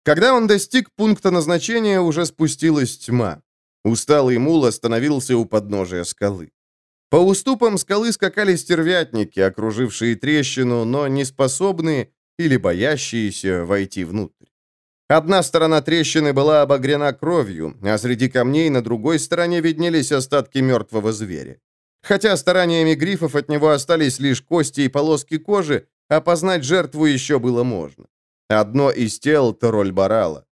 Когда он достиг пункта назначения, уже спустилась тьма. Усталый мул остановился у подножия скалы. По уступам скалы скакали стервятники, окружившие трещину, но не способные или боящиеся войти внутрь. Одна сторона трещины была обогрена кровью, а среди камней на другой стороне виднелись остатки мертвого зверя. Хотя стараниями грифов от него остались лишь кости и полоски кожи, опознать жертву еще было можно. Одно из тел Тороль Барала.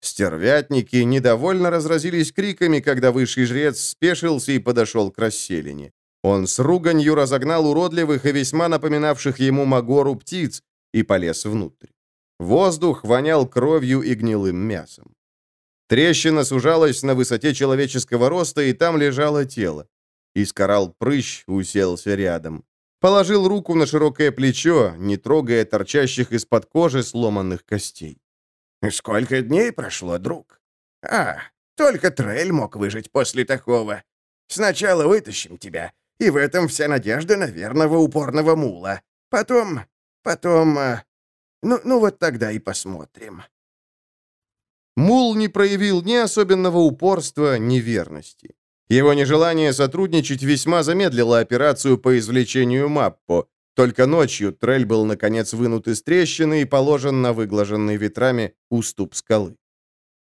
Стервятники недовольно разразились криками, когда высший жрец спешился и подошел к расселине. Он с руганью разогнал уродливых и весьма напоминавших ему Магору птиц и полез внутрь. Воздух вонял кровью и гнилым мясом. Трещина сужалась на высоте человеческого роста, и там лежало тело. Искорал прыщ уселся рядом. Положил руку на широкое плечо, не трогая торчащих из-под кожи сломанных костей. «Сколько дней прошло, друг? А, только Трель мог выжить после такого. Сначала вытащим тебя, и в этом вся надежда на верного упорного мула. Потом... потом... Ну, ну вот тогда и посмотрим». Мул не проявил ни особенного упорства, ни верности. Его нежелание сотрудничать весьма замедлило операцию по извлечению Маппо. Только ночью Трель был, наконец, вынут из трещины и положен на выглаженный ветрами уступ скалы.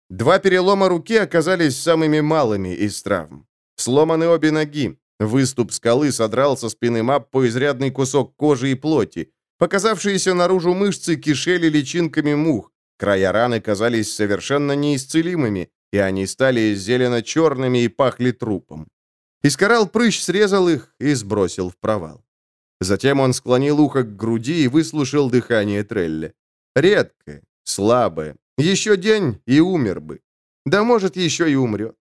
Два перелома руки оказались самыми малыми из травм. Сломаны обе ноги. Выступ скалы содрал со спины Маппо изрядный кусок кожи и плоти. Показавшиеся наружу мышцы кишели личинками мух. Края раны казались совершенно неисцелимыми, и они стали зелено-черными и пахли трупом. Искорал прыщ срезал их и сбросил в провал. Затем он склонил ухо к груди и выслушал дыхание Трелли. Редкое, слабое. Еще день и умер бы. Да может, еще и умрет.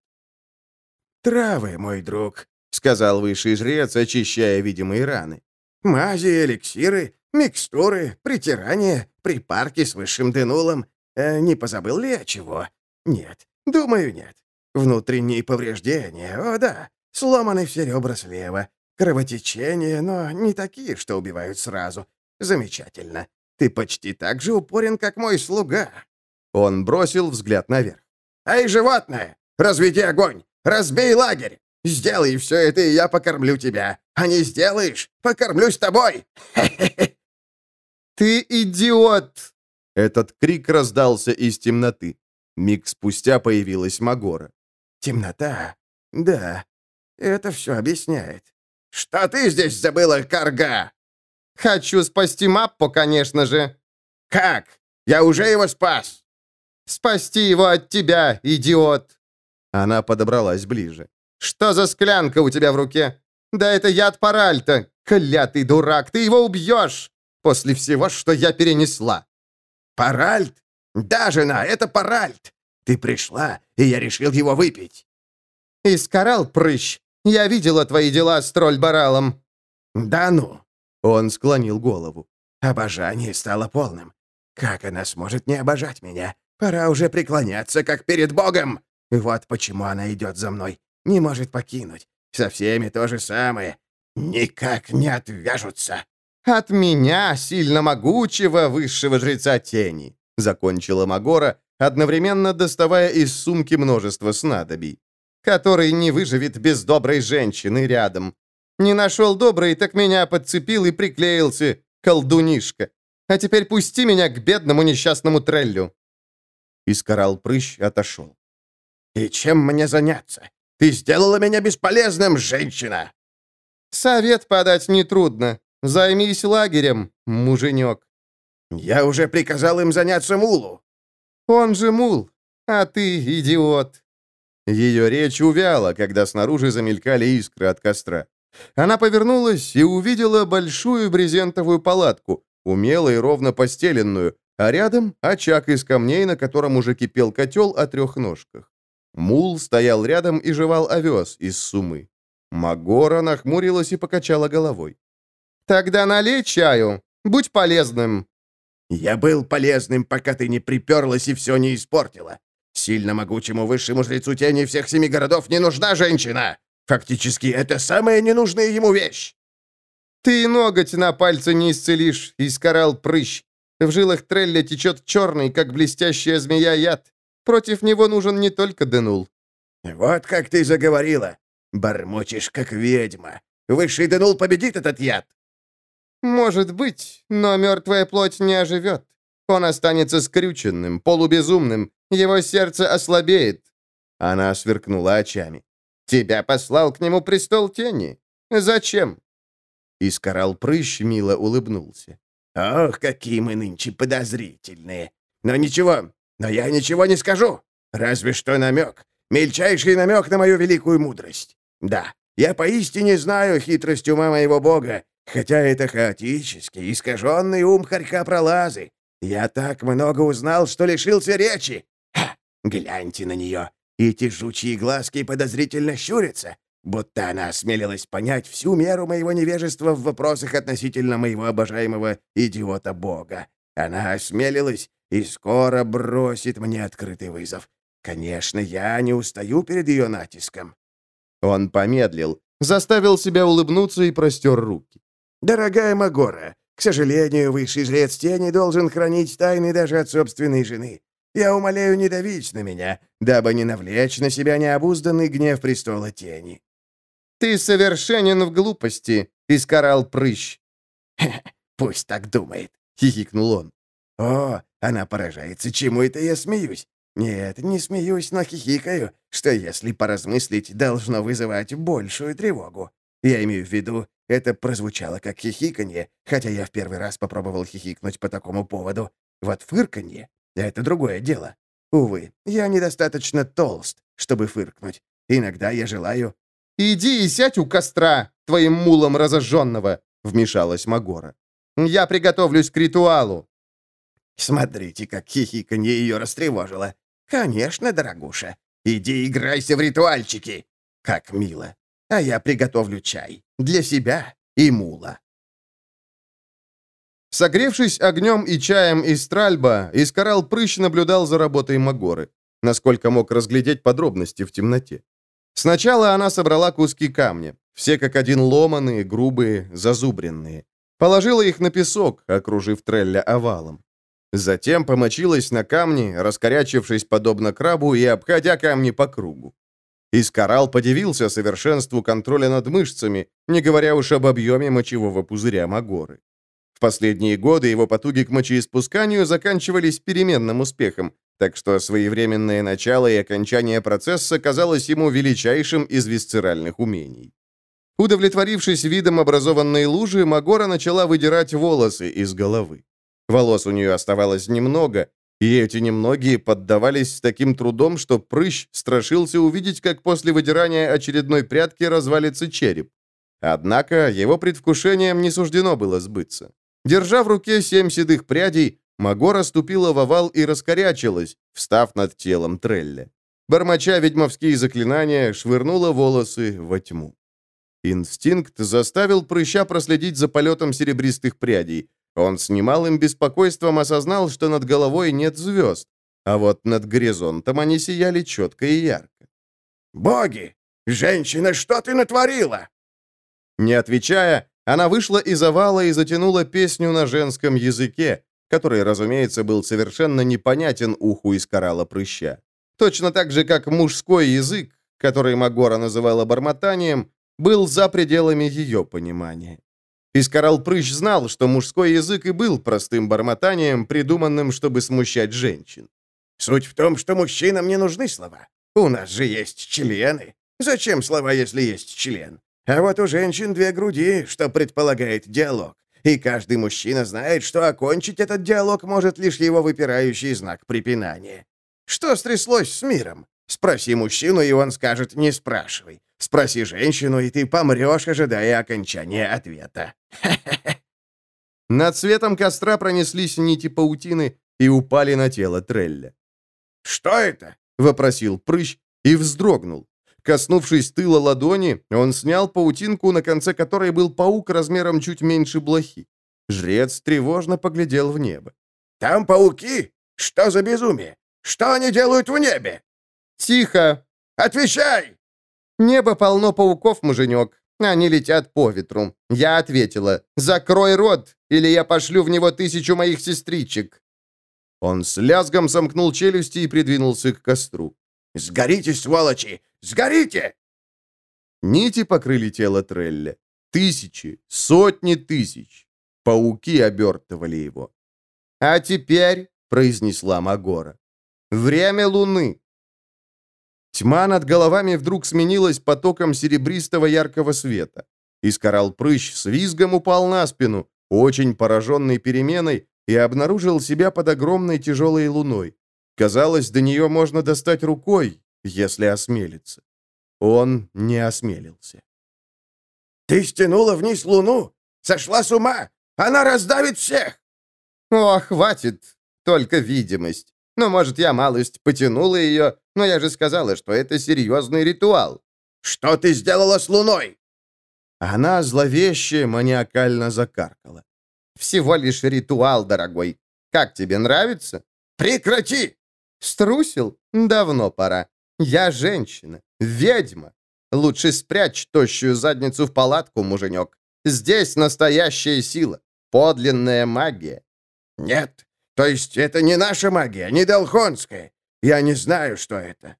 «Травы, мой друг», — сказал высший жрец, очищая видимые раны. «Мази, эликсиры, микстуры, притирания, припарки с высшим денулом. Э, не позабыл ли я чего? Нет, думаю, нет. Внутренние повреждения, о да, сломаны все ребра слева. Кровотечения, но не такие, что убивают сразу. Замечательно. Ты почти так же упорен, как мой слуга». Он бросил взгляд наверх. «Эй, животное! Разведи огонь! Разбей лагерь! Сделай все это, и я покормлю тебя. А не сделаешь, покормлюсь тобой!» «Ты идиот!» Этот крик раздался из темноты. Миг спустя появилась Магора. «Темнота? Да, это все объясняет. Что ты здесь забыла, Карга?» «Хочу спасти Маппо, конечно же». «Как? Я уже его спас!» «Спасти его от тебя, идиот!» Она подобралась ближе. «Что за склянка у тебя в руке? Да это яд Паральта! Клятый дурак, ты его убьешь! После всего, что я перенесла!» «Паральт? Да, жена, это Паральт! Ты пришла, и я решил его выпить!» «Искарал прыщ! Я видела твои дела с тролль-баралом!» «Да ну!» Он склонил голову. «Обожание стало полным. Как она сможет не обожать меня? Пора уже преклоняться, как перед Богом! Вот почему она идет за мной. Не может покинуть. Со всеми то же самое. Никак не отвяжутся!» «От меня, сильно могучего высшего жреца тени», — закончила Магора, одновременно доставая из сумки множество снадобий, «который не выживет без доброй женщины рядом. Не нашел доброй, так меня подцепил и приклеился, колдунишка. А теперь пусти меня к бедному несчастному треллю». Искарал прыщ отошел. «И чем мне заняться? Ты сделала меня бесполезным, женщина!» «Совет подать нетрудно. Займись лагерем, муженек». «Я уже приказал им заняться мулу». «Он же мул. А ты идиот!» Ее речь увяла, когда снаружи замелькали искры от костра. Она повернулась и увидела большую брезентовую палатку, умело и ровно постеленную, а рядом очаг из камней, на котором уже кипел котел о трех ножках. Мул стоял рядом и жевал овес из сумы. Магора нахмурилась и покачала головой. «Тогда налей чаю. Будь полезным». «Я был полезным, пока ты не приперлась и все не испортила. Сильно могучему высшему жрецу тени всех семи городов не нужна женщина. Фактически, это самая ненужная ему вещь». «Ты ноготь на пальце не исцелишь, искорал прыщ. В жилах Трелля течет черный, как блестящая змея, яд. Против него нужен не только Денул». «Вот как ты заговорила. Бормочешь, как ведьма. Высший Денул победит этот яд». «Может быть, но мертвая плоть не оживет. Он останется скрюченным, полубезумным. Его сердце ослабеет». Она сверкнула очами. «Тебя послал к нему престол тени. Зачем?» Искорал прыщ мило улыбнулся. «Ох, какие мы нынче подозрительные! Но ничего, но я ничего не скажу. Разве что намек. Мельчайший намек на мою великую мудрость. Да, я поистине знаю хитрость ума моего бога, хотя это хаотический, искаженный ум хорька пролазы. Я так много узнал, что лишился речи. Ха, гляньте на нее. Эти жучьи глазки подозрительно щурятся будто она осмелилась понять всю меру моего невежества в вопросах относительно моего обожаемого идиота-бога. Она осмелилась и скоро бросит мне открытый вызов. Конечно, я не устаю перед ее натиском». Он помедлил, заставил себя улыбнуться и простер руки. «Дорогая Магора, к сожалению, высший жрец тени должен хранить тайны даже от собственной жены. Я умоляю не давить на меня, дабы не навлечь на себя необузданный гнев престола тени. «Ты совершенен в глупости», — искарал прыщ. «Пусть так думает», — хихикнул он. «О, она поражается, чему это я смеюсь? Нет, не смеюсь, но хихикаю, что, если поразмыслить, должно вызывать большую тревогу. Я имею в виду, это прозвучало как хихиканье, хотя я в первый раз попробовал хихикнуть по такому поводу. Вот фырканье — это другое дело. Увы, я недостаточно толст, чтобы фыркнуть. Иногда я желаю «Иди и сядь у костра, твоим мулом разожженного», — вмешалась Магора. «Я приготовлюсь к ритуалу». Смотрите, как хихиканье ее растревожило. «Конечно, дорогуша. Иди играйся в ритуальчики. Как мило. А я приготовлю чай. Для себя и мула». Согревшись огнем и чаем из тральба, Искарал Прыщ наблюдал за работой Магоры, насколько мог разглядеть подробности в темноте. Сначала она собрала куски камня, все как один ломаные, грубые, зазубренные. Положила их на песок, окружив трелля овалом. Затем помочилась на камни, раскорячившись подобно крабу и обходя камни по кругу. Искарал подивился совершенству контроля над мышцами, не говоря уж об объеме мочевого пузыря Магоры. В последние годы его потуги к мочеиспусканию заканчивались переменным успехом, так что своевременное начало и окончание процесса казалось ему величайшим из висцеральных умений. Удовлетворившись видом образованной лужи, Магора начала выдирать волосы из головы. Волос у нее оставалось немного, и эти немногие поддавались с таким трудом, что прыщ страшился увидеть, как после выдирания очередной прядки развалится череп. Однако его предвкушением не суждено было сбыться. Держа в руке семь седых прядей, Магора ступила в овал и раскорячилась, встав над телом Трелля. Бормоча ведьмовские заклинания, швырнула волосы во тьму. Инстинкт заставил прыща проследить за полетом серебристых прядей. Он с немалым беспокойством осознал, что над головой нет звезд, а вот над горизонтом они сияли четко и ярко. «Боги! Женщина, что ты натворила?» Не отвечая, она вышла из овала и затянула песню на женском языке, который, разумеется, был совершенно непонятен уху из коралла прыща. Точно так же, как мужской язык, который Магора называла бормотанием, был за пределами ее понимания. Искорал Прыщ знал, что мужской язык и был простым бормотанием, придуманным, чтобы смущать женщин. «Суть в том, что мужчинам не нужны слова. У нас же есть члены. Зачем слова, если есть член? А вот у женщин две груди, что предполагает диалог и каждый мужчина знает, что окончить этот диалог может лишь его выпирающий знак препинания. Что стряслось с миром? Спроси мужчину, и он скажет «не спрашивай». Спроси женщину, и ты помрешь, ожидая окончания ответа. Над светом костра пронеслись нити паутины и упали на тело Трелля. «Что это?» — вопросил прыщ и вздрогнул. Коснувшись тыла ладони, он снял паутинку, на конце которой был паук размером чуть меньше блохи. Жрец тревожно поглядел в небо. «Там пауки? Что за безумие? Что они делают в небе?» «Тихо! Отвечай!» «Небо полно пауков, муженек. Они летят по ветру. Я ответила. Закрой рот, или я пошлю в него тысячу моих сестричек». Он с лязгом сомкнул челюсти и придвинулся к костру. «Сгорите, сволочи! Сгорите!» Нити покрыли тело Трелля. Тысячи, сотни тысяч. Пауки обертывали его. «А теперь», — произнесла Магора, — «время луны». Тьма над головами вдруг сменилась потоком серебристого яркого света. Искорал прыщ с визгом упал на спину, очень пораженный переменой, и обнаружил себя под огромной тяжелой луной. Казалось, до нее можно достать рукой, если осмелиться. Он не осмелился. «Ты стянула вниз луну? Сошла с ума? Она раздавит всех!» «О, хватит! Только видимость. Ну, может, я малость потянула ее, но я же сказала, что это серьезный ритуал». «Что ты сделала с луной?» Она зловеще, маниакально закаркала. «Всего лишь ритуал, дорогой. Как тебе нравится?» «Прекрати!» «Струсил? Давно пора. Я женщина, ведьма. Лучше спрячь тощую задницу в палатку, муженек. Здесь настоящая сила, подлинная магия». «Нет, то есть это не наша магия, не Долхонская. Я не знаю, что это».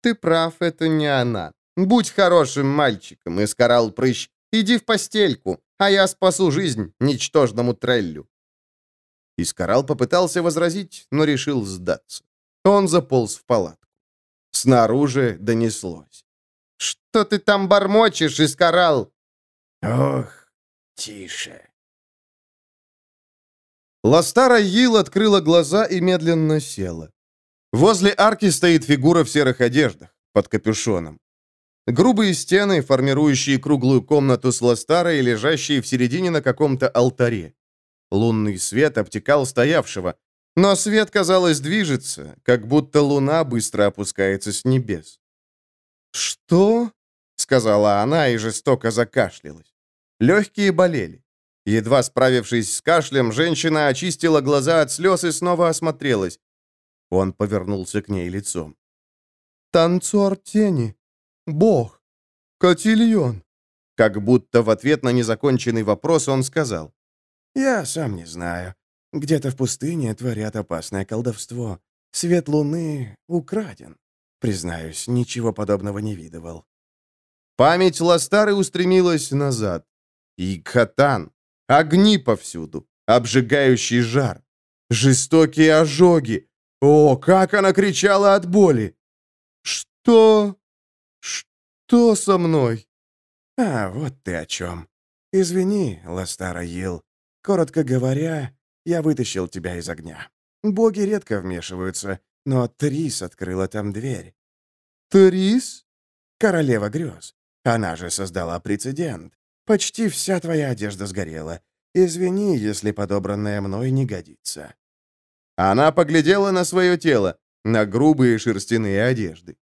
«Ты прав, это не она. Будь хорошим мальчиком, Искарал Прыщ. Иди в постельку, а я спасу жизнь ничтожному треллю». Искарал попытался возразить, но решил сдаться. Он заполз в палатку. Снаружи донеслось. «Что ты там бормочешь, Искарал?» «Ох, тише». Ластара Йил открыла глаза и медленно села. Возле арки стоит фигура в серых одеждах, под капюшоном. Грубые стены, формирующие круглую комнату с Ластарой, лежащие в середине на каком-то алтаре. Лунный свет обтекал стоявшего, но свет, казалось, движется, как будто луна быстро опускается с небес. «Что?» — сказала она и жестоко закашлялась. Легкие болели. Едва справившись с кашлем, женщина очистила глаза от слез и снова осмотрелась. Он повернулся к ней лицом. «Танцор тени. Бог. Котильон». Как будто в ответ на незаконченный вопрос он сказал. «Я сам не знаю. Где-то в пустыне творят опасное колдовство. Свет луны украден. Признаюсь, ничего подобного не видывал». Память Ластары устремилась назад. И Катан. Огни повсюду. Обжигающий жар. Жестокие ожоги. О, как она кричала от боли! «Что? Что со мной?» «А, вот ты о чем. Извини, Ластара Йил. Коротко говоря, я вытащил тебя из огня. Боги редко вмешиваются, но Трис открыла там дверь». «Трис?» «Королева грез. Она же создала прецедент. Почти вся твоя одежда сгорела. Извини, если подобранная мной не годится». Она поглядела на свое тело, на грубые шерстяные одежды.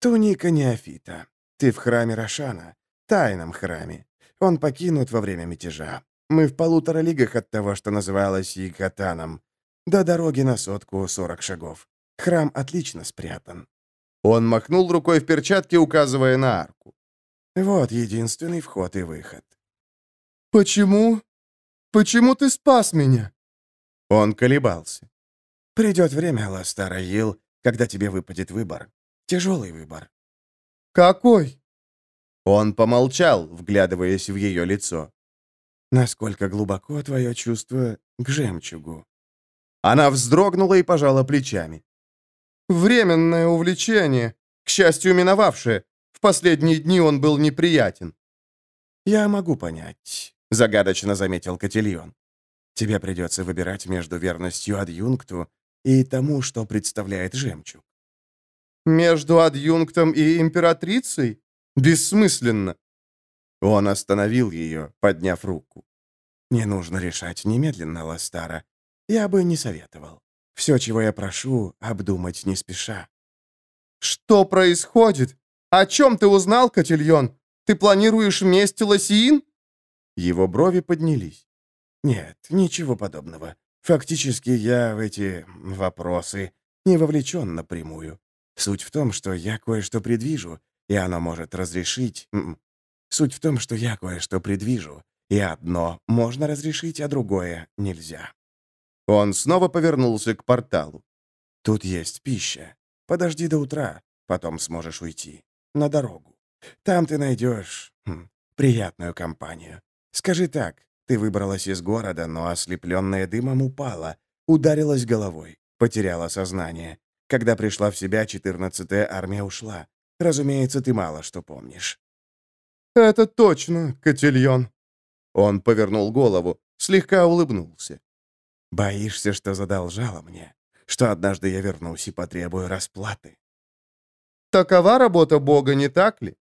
«Туника неофита. Ты в храме Рошана, тайном храме. Он покинут во время мятежа. Мы в полутора лигах от того, что называлось Икатаном. До дороги на сотку сорок шагов. Храм отлично спрятан». Он махнул рукой в перчатке, указывая на арку. «Вот единственный вход и выход». «Почему? Почему ты спас меня?» Он колебался. Придет время, Ластара Йил, когда тебе выпадет выбор. Тяжелый выбор. Какой? Он помолчал, вглядываясь в ее лицо. Насколько глубоко твое чувство к жемчугу? Она вздрогнула и пожала плечами. Временное увлечение, к счастью, миновавшее. В последние дни он был неприятен. «Я могу понять», — загадочно заметил Котельон. «Тебе придется выбирать между верностью адъюнкту и тому, что представляет жемчуг. Между адъюнктом и императрицей? Бессмысленно. Он остановил ее, подняв руку. «Не нужно решать немедленно, Ластара. Я бы не советовал. Все, чего я прошу, обдумать не спеша». «Что происходит? О чем ты узнал, Котельон? Ты планируешь месть Лосиин?» Его брови поднялись. «Нет, ничего подобного. Фактически я в эти вопросы не вовлечен напрямую. Суть в том, что я кое-что предвижу, и оно может разрешить... Суть в том, что я кое-что предвижу, и одно можно разрешить, а другое нельзя». Он снова повернулся к порталу. «Тут есть пища. Подожди до утра, потом сможешь уйти. На дорогу. Там ты найдешь хм, приятную компанию. Скажи так, ты выбралась из города, но ослепленная дымом упала, ударилась головой, потеряла сознание. Когда пришла в себя, 14-я армия ушла. Разумеется, ты мало что помнишь. «Это точно, Котельон». Он повернул голову, слегка улыбнулся. «Боишься, что задолжала мне? Что однажды я вернусь и потребую расплаты?» «Такова работа Бога, не так ли?»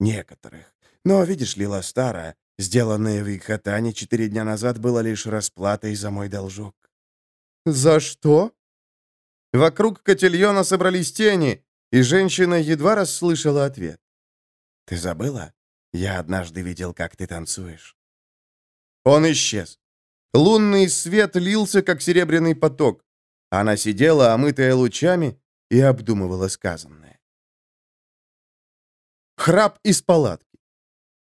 «Некоторых. Но, видишь ли, Ластара, сделанное в Икхатане четыре дня назад было лишь расплатой за мой должок». «За что?» Вокруг котельона собрались тени, и женщина едва расслышала ответ. «Ты забыла? Я однажды видел, как ты танцуешь». Он исчез. Лунный свет лился, как серебряный поток. Она сидела, омытая лучами, и обдумывала сказанное. Храп из палатки.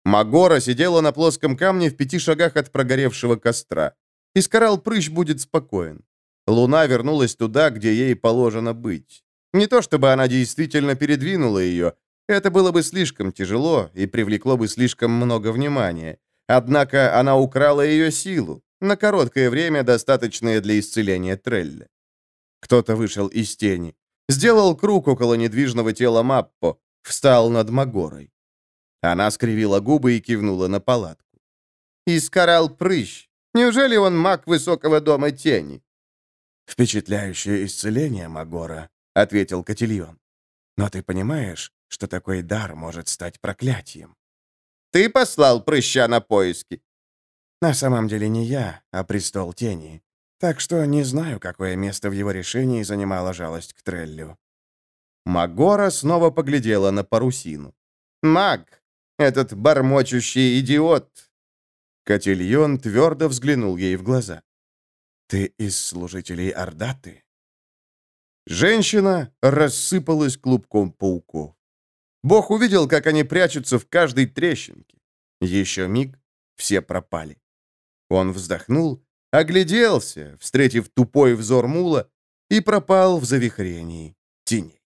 Магора сидела на плоском камне в пяти шагах от прогоревшего костра. Искарал прыщ будет спокоен. Луна вернулась туда, где ей положено быть. Не то чтобы она действительно передвинула ее, это было бы слишком тяжело и привлекло бы слишком много внимания. Однако она украла ее силу, на короткое время достаточное для исцеления Трелля. Кто-то вышел из тени, сделал круг около недвижного тела Маппо, встал над Магорой. Она скривила губы и кивнула на палатку. «Искарал прыщ. Неужели он маг высокого дома тени?» «Впечатляющее исцеление, Магора», — ответил Котильон. «Но ты понимаешь, что такой дар может стать проклятием?» «Ты послал прыща на поиски?» «На самом деле не я, а престол тени. Так что не знаю, какое место в его решении занимала жалость к Треллю». Магора снова поглядела на парусину. «Маг! Этот бормочущий идиот!» Котильон твердо взглянул ей в глаза. «Ты из служителей Ордаты?» Женщина рассыпалась клубком пауков. Бог увидел, как они прячутся в каждой трещинке. Еще миг, все пропали. Он вздохнул, огляделся, встретив тупой взор мула, и пропал в завихрении тени.